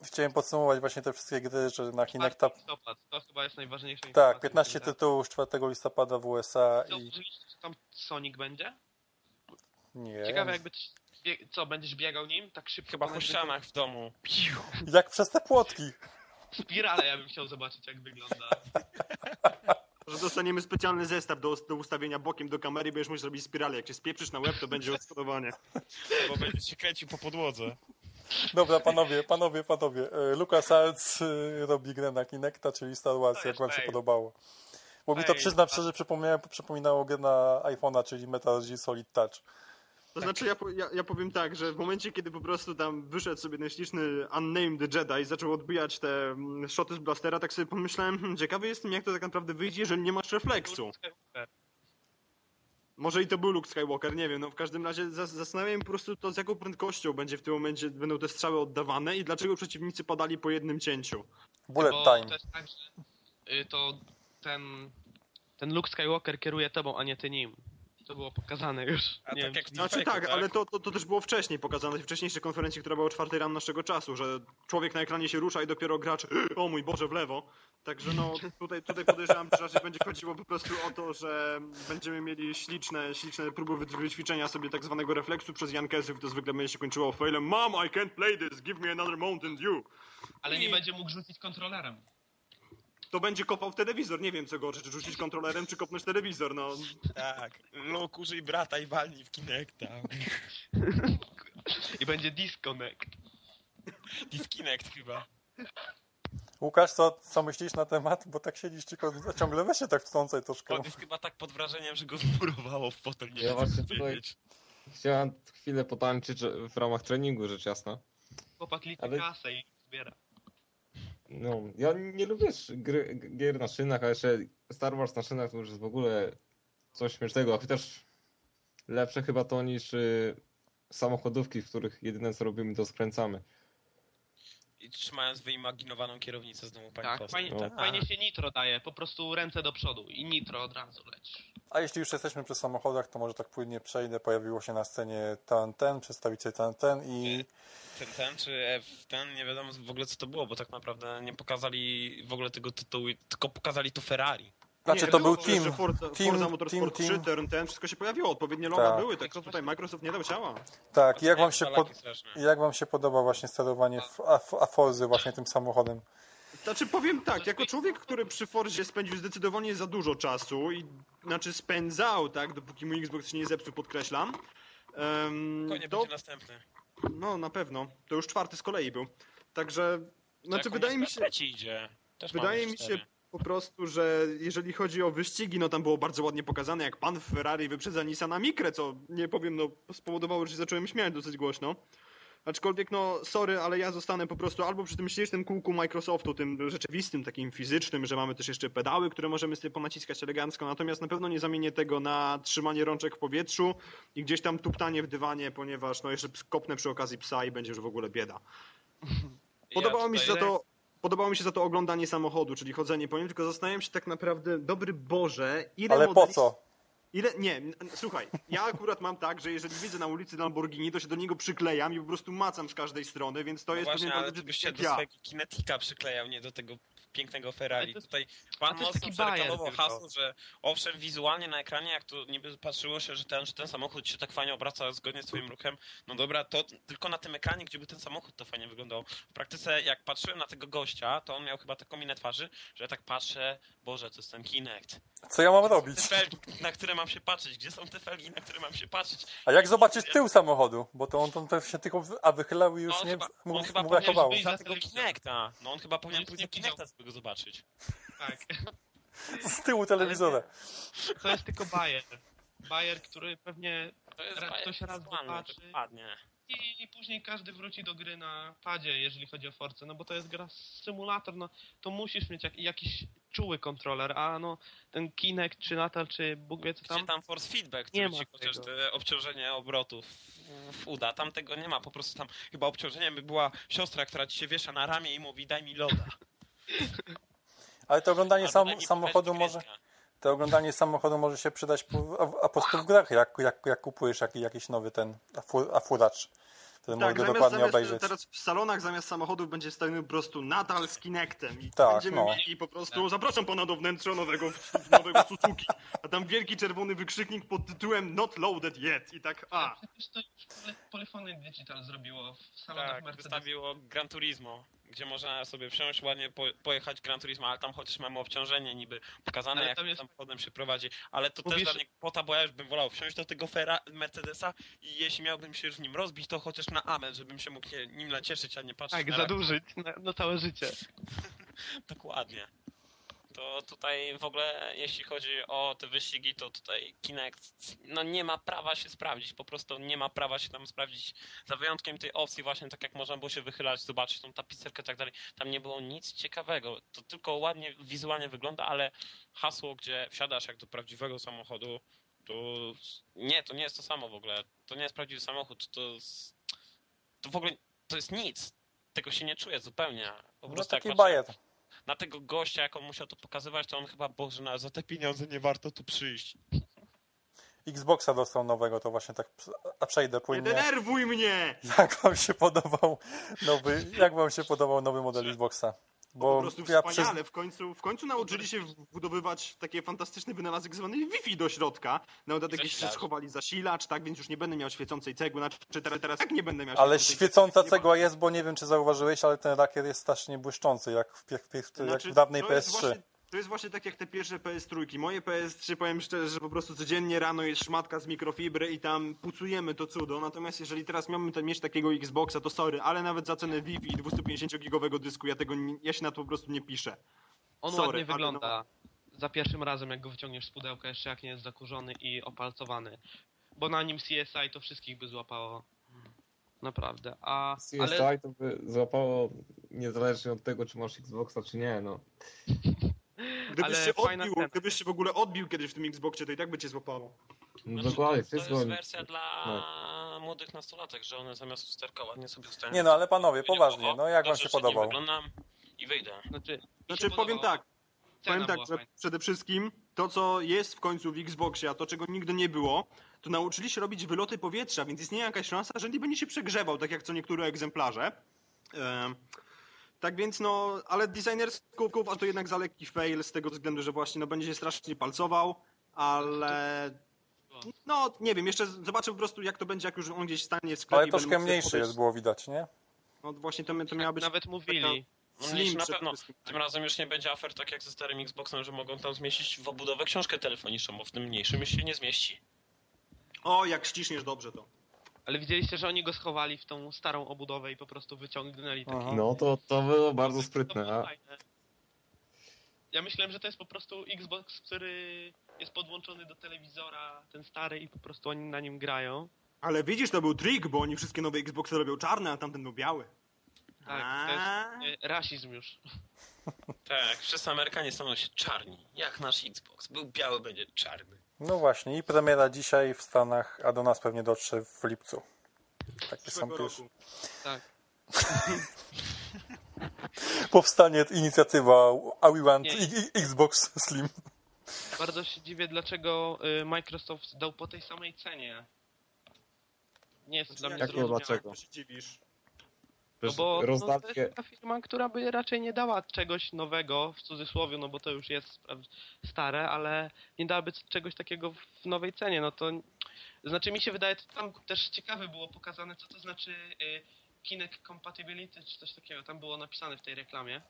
chciałem podsumować właśnie te wszystkie gry, że na Kinecta... listopad, to chyba jest najważniejsze. Tak, 15 tytułów 4 listopada w USA i... Tam Sonic będzie? Nie, Ciekawe jakby... co, będziesz biegał nim? Tak szybko? Chyba po ścianach w domu. Piu. Jak przez te płotki. Spirale ja bym chciał zobaczyć, jak wygląda. Że dostaniemy specjalny zestaw do, do ustawienia bokiem do kamery będziesz musiał zrobić spiralę. Jak się spieprzysz na łeb, to będzie odszkodowanie. Bo będzie się kręcił po podłodze. Dobra, panowie, panowie, panowie. E, LucasArts e, robi grę na Kinecta, czyli Star Wars, jak wam się podobało. Bo mi to przyznam szczerze, przypominało grę na iPhone'a, czyli Metal Gear Solid Touch. To znaczy, ja, ja, ja powiem tak, że w momencie, kiedy po prostu tam wyszedł sobie ten śliczny Unnamed Jedi i zaczął odbijać te mm, shoty z blastera, tak sobie pomyślałem, hmm, ciekawy jestem, jak to tak naprawdę wyjdzie, jeżeli nie masz refleksu. Może i to był Luke Skywalker, nie wiem, no w każdym razie zas- zastanawiam się po prostu to, z jaką prędkością będzie w tym momencie, będą te strzały oddawane i dlaczego przeciwnicy padali po jednym cięciu. Bullet Bo Time. to jest tak, że y, to ten, ten Luke Skywalker kieruje tobą, a nie ty nim. To było pokazane już. A nie tak wiem, Znaczy Deepfake'u, tak, ale to, to, to też było wcześniej pokazane, w wcześniejszej konferencji, która była o czwartej rano naszego czasu, że człowiek na ekranie się rusza i dopiero gracz, o mój Boże, w lewo. Także no, tutaj, tutaj podejrzewam, że raczej będzie chodziło po prostu o to, że będziemy mieli śliczne, śliczne próby wy- wyćwiczenia sobie tak zwanego refleksu przez Jankesów, to zwykle będzie się kończyło failem Mom, I can't play this, give me another Mountain Dew. Ale nie I- będzie mógł rzucić kontrolerem. To będzie kopał w telewizor, nie wiem co gorsze, czy rzucić kontrolerem, czy kopnąć telewizor, no. Tak. Luke, użyj brata i walnij w Kinecta. I będzie disconnect. Disconnect chyba. Łukasz, co, co myślisz na temat? Bo tak siedzisz tylko ciągle weź się tak wtrącaj troszkę. On jest chyba tak pod wrażeniem, że go zmurowało w fotel. Nie Ja właśnie tutaj-. Chciałem chwilę potańczyć w ramach treningu, rzecz jasna. Chłopak liczy Ale- kasę i zbiera. No, ja nie lubię gry, gier na szynach, a jeszcze Star Wars na szynach to już jest w ogóle coś śmiesznego, a chociaż lepsze chyba to niż y, samochodówki, w których jedyne co robimy to skręcamy. I trzymając wyimaginowaną kierownicę z domu pani Tak, fajnie, No. fajnie się nitro daje, po prostu ręce do przodu i nitro od razu leci. A jeśli już jesteśmy przy samochodach, to może tak płynnie przejdę. Pojawiło się na scenie ten, ten, przedstawiciel ten, ten i Ten, ten czy F, ten, nie wiadomo w ogóle co to było, bo tak naprawdę nie pokazali w ogóle tego tytułu, tylko pokazali to Ferrari. Znaczy nie, to było był team. że Forza, team, Forza Motorsport team, 3, team. ten, ten, wszystko się pojawiło, odpowiednie loga Tak. były, tak to tutaj Microsoft nie dał ciała. Tak, i jak wam, się pod, jak wam się podoba właśnie sterowanie w A- a Forzy właśnie tym samochodem? Znaczy powiem tak, jako człowiek, który przy Forzie spędził zdecydowanie za dużo czasu i znaczy spędzał, tak, dopóki mój Xbox się nie zepsuł, podkreślam. Um, to, będzie następny. no na pewno, to już czwarty z kolei był. Także, znaczy wydaje mi się, trzeci idzie. Też wydaje mi się cztery. Po prostu, że jeżeli chodzi o wyścigi, no tam było bardzo ładnie pokazane, jak pan w Ferrari wyprzedza Nissana Micre, co nie powiem, no spowodowało, że się zacząłem śmiać dosyć głośno. Aczkolwiek, no, sorry, ale ja zostanę po prostu albo przy tym śmiesznym kółku Microsoftu, tym rzeczywistym, takim fizycznym, że mamy też jeszcze pedały, które możemy sobie ponaciskać elegancko, natomiast na pewno nie zamienię tego na trzymanie rączek w powietrzu i gdzieś tam tuptanie w dywanie, ponieważ no jeszcze kopnę przy okazji psa i będzie już w ogóle bieda. Podobało mi się za to. Podobało mi się za to oglądanie samochodu, czyli chodzenie po nim, tylko zastanawiam się tak naprawdę, dobry Boże, ile Ale po modeli- co? Ile, nie, słuchaj, ja akurat mam tak, że jeżeli widzę na ulicy Lamborghini, to się do niego przyklejam i po prostu macam z każdej strony, więc to No jest właśnie, pewien ale ty byś się do ja. swojego kinetika przyklejał, nie do tego pięknego Ferrari. To- Tutaj pan jest mocno taki hasło, że owszem, wizualnie na ekranie, jak to niby patrzyło się, że ten, że ten samochód się tak fajnie obraca zgodnie z twoim ruchem, no dobra, to tylko na tym ekranie, gdzie by ten samochód to fajnie wyglądało. W praktyce, jak patrzyłem na tego gościa, to on miał chyba taką minę twarzy, że ja tak patrzę, Boże, to jest ten Kinect. Co ja mam robić? Te felgi, na które mam się patrzeć? Gdzie są te felgi, na które mam się patrzeć? A jak zobaczyć tył samochodu? Bo to on tam też się tylko a wychylał i już No on nie chyba- mu, on chyba powinien brakowało. Za tego Kinecta. No on chyba powinien pójść Kinecta, żeby go zobaczyć. Tak. Z tyłu telewizora. To jest tylko bajer. Bajer, który pewnie To jest Raz bajer ktoś raz zobaczy. i, i później każdy wróci do gry na padzie, jeżeli chodzi o Force, no bo to jest gra symulator, no to musisz mieć jak, jakiś czuły kontroler, a no ten Kinect czy Natal czy Bóg wie co Gdzie tam, tam force feedback, Nie który ci chociaż te obciążenie obrotów uda. Tam tego nie ma, po prostu tam chyba obciążeniem by była siostra, która ci się wiesza na ramię i mówi daj mi loda. Ale to oglądanie sam, samochodu może, to oglądanie samochodu może się przydać po, a, a po prostu w grach, jak, jak, jak kupujesz jakiś, jakiś nowy ten afu- afuracz. wtedy Tak, mogę zamiast, dokładnie zamiast obejrzeć. teraz w salonach zamiast samochodów będzie stał po prostu Natal z Kinectem i Tak, będziemy no. mieli po prostu zapraszam pana do wnętrza nowego, nowego Suzuki, a tam wielki czerwony wykrzyknik pod tytułem Not loaded yet i tak a. Przecież to już Poly- Polyphony Digital zrobiło w salonach Tak, Mercedes. wystawiło Gran Turismo, gdzie można sobie wsiąść, ładnie po, pojechać Gran Turismo, ale tam chociaż mamy obciążenie niby pokazane, Ale jak tam tam jest- samochodem się prowadzi, ale to Mówisz- też dla mnie kwota, bo ja już bym wolał wsiąść do tego Fera, Mercedesa i jeśli miałbym się już w nim rozbić, to chociaż na amen, żebym się mógł nim nacieszyć, a nie patrzeć Tak, na zadłużyć na, na całe życie. Dokładnie. To tutaj w ogóle, jeśli chodzi o te wyścigi, to tutaj Kinect no nie ma prawa się sprawdzić, po prostu nie ma prawa się tam sprawdzić, za wyjątkiem tej opcji właśnie, tak jak można było się wychylać, zobaczyć tą tapicerkę i tak dalej, tam nie było nic ciekawego, to tylko ładnie wizualnie wygląda, ale hasło, gdzie wsiadasz jak do prawdziwego samochodu, to nie, to nie jest to samo w ogóle, to nie jest prawdziwy samochód, to jest, to w ogóle, to jest nic, tego się nie czuje zupełnie, po No taki patrzę- bajet. Na tego gościa, jak on musiał to pokazywać, to on chyba, Boże, na, za te pieniądze nie warto tu przyjść. Xboxa dostał nowego, to właśnie tak a przejdę Nie płynnie. denerwuj mnie! Jak wam się podobał nowy, jak wam się podobał nowy model Xboxa? Po Bo prostu ja wspaniale, przez, w, końcu, w końcu nauczyli się wbudowywać takie fantastyczny wynalazek zwany Wi-Fi do środka. Na dodatek jeszcze schowali zasilacz, tak, więc już nie będę miał świecącej cegły, znaczy teraz, teraz tak nie będę miał ale świecąca cegła jest, bo nie wiem czy zauważyłeś, ale ten rakiet jest strasznie błyszczący, jak w, jak, jak Znaczy, w dawnej to jest PS3. Właśnie, to jest właśnie tak jak te pierwsze PS3. Moje PS3, powiem szczerze, że po prostu codziennie rano jest szmatka z mikrofibry i tam pucujemy to cudo. Natomiast jeżeli teraz miałbym mieć takiego Xboxa, to sorry, ale nawet za cenę Wi-Fi i 250-gigowego dysku, ja tego nie, ja się na to po prostu nie piszę. On Sorry, ładnie ale wygląda za pierwszym razem, jak go wyciągniesz z pudełka, jeszcze jak nie jest zakurzony i opalcowany. Bo na nim CSI to wszystkich by złapało. Naprawdę. A, CSI ale to by złapało niezależnie od tego, czy masz Xboxa, czy nie, no. Gdybyś Ale się odbił, scena. gdybyś się w ogóle odbił kiedyś w tym Xboxie, to i tak by cię złapało. no Znaczy, dokładnie, to, jest wersja dla no. młodych nastolatek, że one zamiast lusterka ładnie sobie ustawią. Nie no, ale panowie, poważnie, no jak wam się podobał? wyglądam i wyjdę. znaczy, Znaczy powiem tak, powiem tak, że fajna. przede wszystkim to, co jest w końcu w Xboxie, a to, czego nigdy nie było, to nauczyli się robić wyloty powietrza, więc istnieje jakaś szansa, że nie będzie się przegrzewał, tak jak co niektóre egzemplarze. Em, tak więc no, ale designer skupków, a to jednak za lekki fail z tego względu, że właśnie no, będzie się strasznie palcował, ale no nie wiem, jeszcze zobaczę po prostu jak to będzie, jak już on gdzieś stanie w sklepie. Ale troszkę mniejszy podejść. jest, było widać, nie? No właśnie to, to miała być Nawet mówili. No slim mniejszy na pewno. Tym razem już nie będzie afer tak jak ze starym Xboxem, że mogą tam zmieścić w obudowę książkę telefoniczną, bo w tym mniejszym już się nie zmieści. O, jak ściśniesz dobrze to. Ale widzieliście, że oni go schowali w tą starą obudowę i po prostu wyciągnęli taki. No to, to było bardzo To sprytne. było A, fajne. Ja myślałem, że to jest po prostu Xbox, który jest podłączony do telewizora, ten stary i po prostu oni na nim grają. Ale widzisz, to był trik, bo oni wszystkie nowe Xboxy robią czarne, a tamten był biały. Tak, to jest e, rasizm już. Tak, wszyscy Amerykanie staną się czarni, jak nasz Xbox. Był biały, będzie czarny. No właśnie, i premiera dzisiaj w Stanach, a do nas pewnie dotrze w lipcu. Takie są pierwsze. Tak. Powstanie inicjatywa I We Want Nie. I- I- Xbox Slim. Bardzo się dziwię, dlaczego y, Microsoft dał po tej samej cenie. Nie jest dla mnie Jak zrozumiałe. dlaczego? się dziwisz? No Przecież bo no, to jest taka firma, która by raczej nie dała czegoś nowego, w cudzysłowie, no bo to już jest stare, ale nie dałaby czegoś takiego w nowej cenie, no to... Znaczy mi się wydaje, to tam też ciekawe było pokazane, co to znaczy y, Kinect Compatibility, czy coś takiego, tam było napisane w tej reklamie.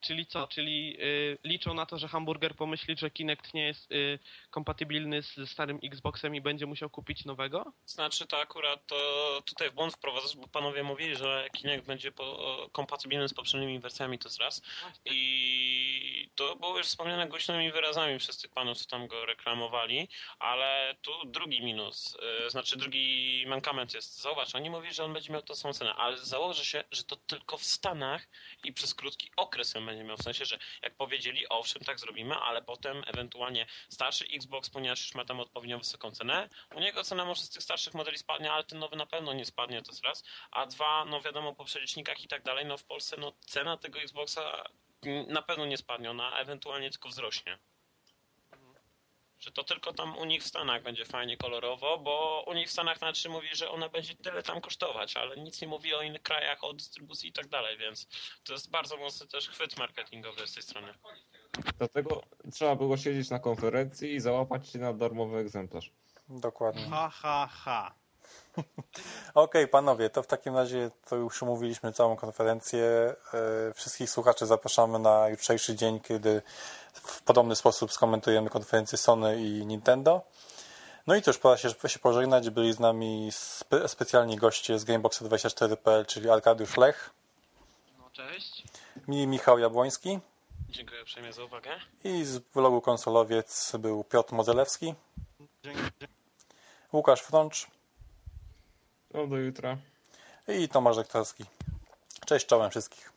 Czyli co? Czyli y, liczą na to, że hamburger pomyśli, że Kinect nie jest y, kompatybilny z starym Xboxem i będzie musiał kupić nowego? Znaczy to akurat to tutaj w błąd wprowadzasz, bo panowie mówili, że Kinect będzie po, kompatybilny z poprzednimi wersjami, to jest raz. I to było już wspomniane głośnymi wyrazami przez tych panów, co tam go reklamowali, ale tu drugi minus, yy, znaczy drugi mankament jest. Zauważ, oni mówili, że on będzie miał tą samą cenę, ale założę się, że to tylko w Stanach i przez krótki okres ją będzie miał, w sensie, że jak powiedzieli, owszem, tak zrobimy, ale potem ewentualnie starszy Xbox, ponieważ już ma tam odpowiednio wysoką cenę, u niego cena może z tych starszych modeli spadnie, ale ten nowy na pewno nie spadnie, to jest raz. A dwa, no wiadomo, po przelicznikach i tak dalej, no w Polsce no cena tego Xboxa na pewno nie spadnie, ona ewentualnie tylko wzrośnie. Że to tylko tam u nich w Stanach będzie fajnie kolorowo, bo u nich w Stanach znaczy mówi, że ona będzie tyle tam kosztować, ale nic nie mówi o innych krajach, o dystrybucji i tak dalej, więc to jest bardzo mocny też chwyt marketingowy z tej strony. Dlatego trzeba było siedzieć na konferencji i załapać się na darmowy egzemplarz. Dokładnie. Ha, ha, ha. Okej, panowie, to w takim razie to już omówiliśmy całą konferencję. E, Wszystkich słuchaczy zapraszamy na jutrzejszy dzień, kiedy w podobny sposób skomentujemy konferencję Sony i Nintendo. No i cóż, pora się, się pożegnać. Byli z nami spe, specjalni goście z Gameboxa24.pl, czyli Arkadiusz Lech, No cześć. mi Michał Jabłoński Dziękuję uprzejmie za uwagę. i z vlogu Konsolowiec był Piotr Mozelewski, Dzięki. Łukasz Frącz No do jutra. i Tomasz Rektorski. Cześć, czołem wszystkich.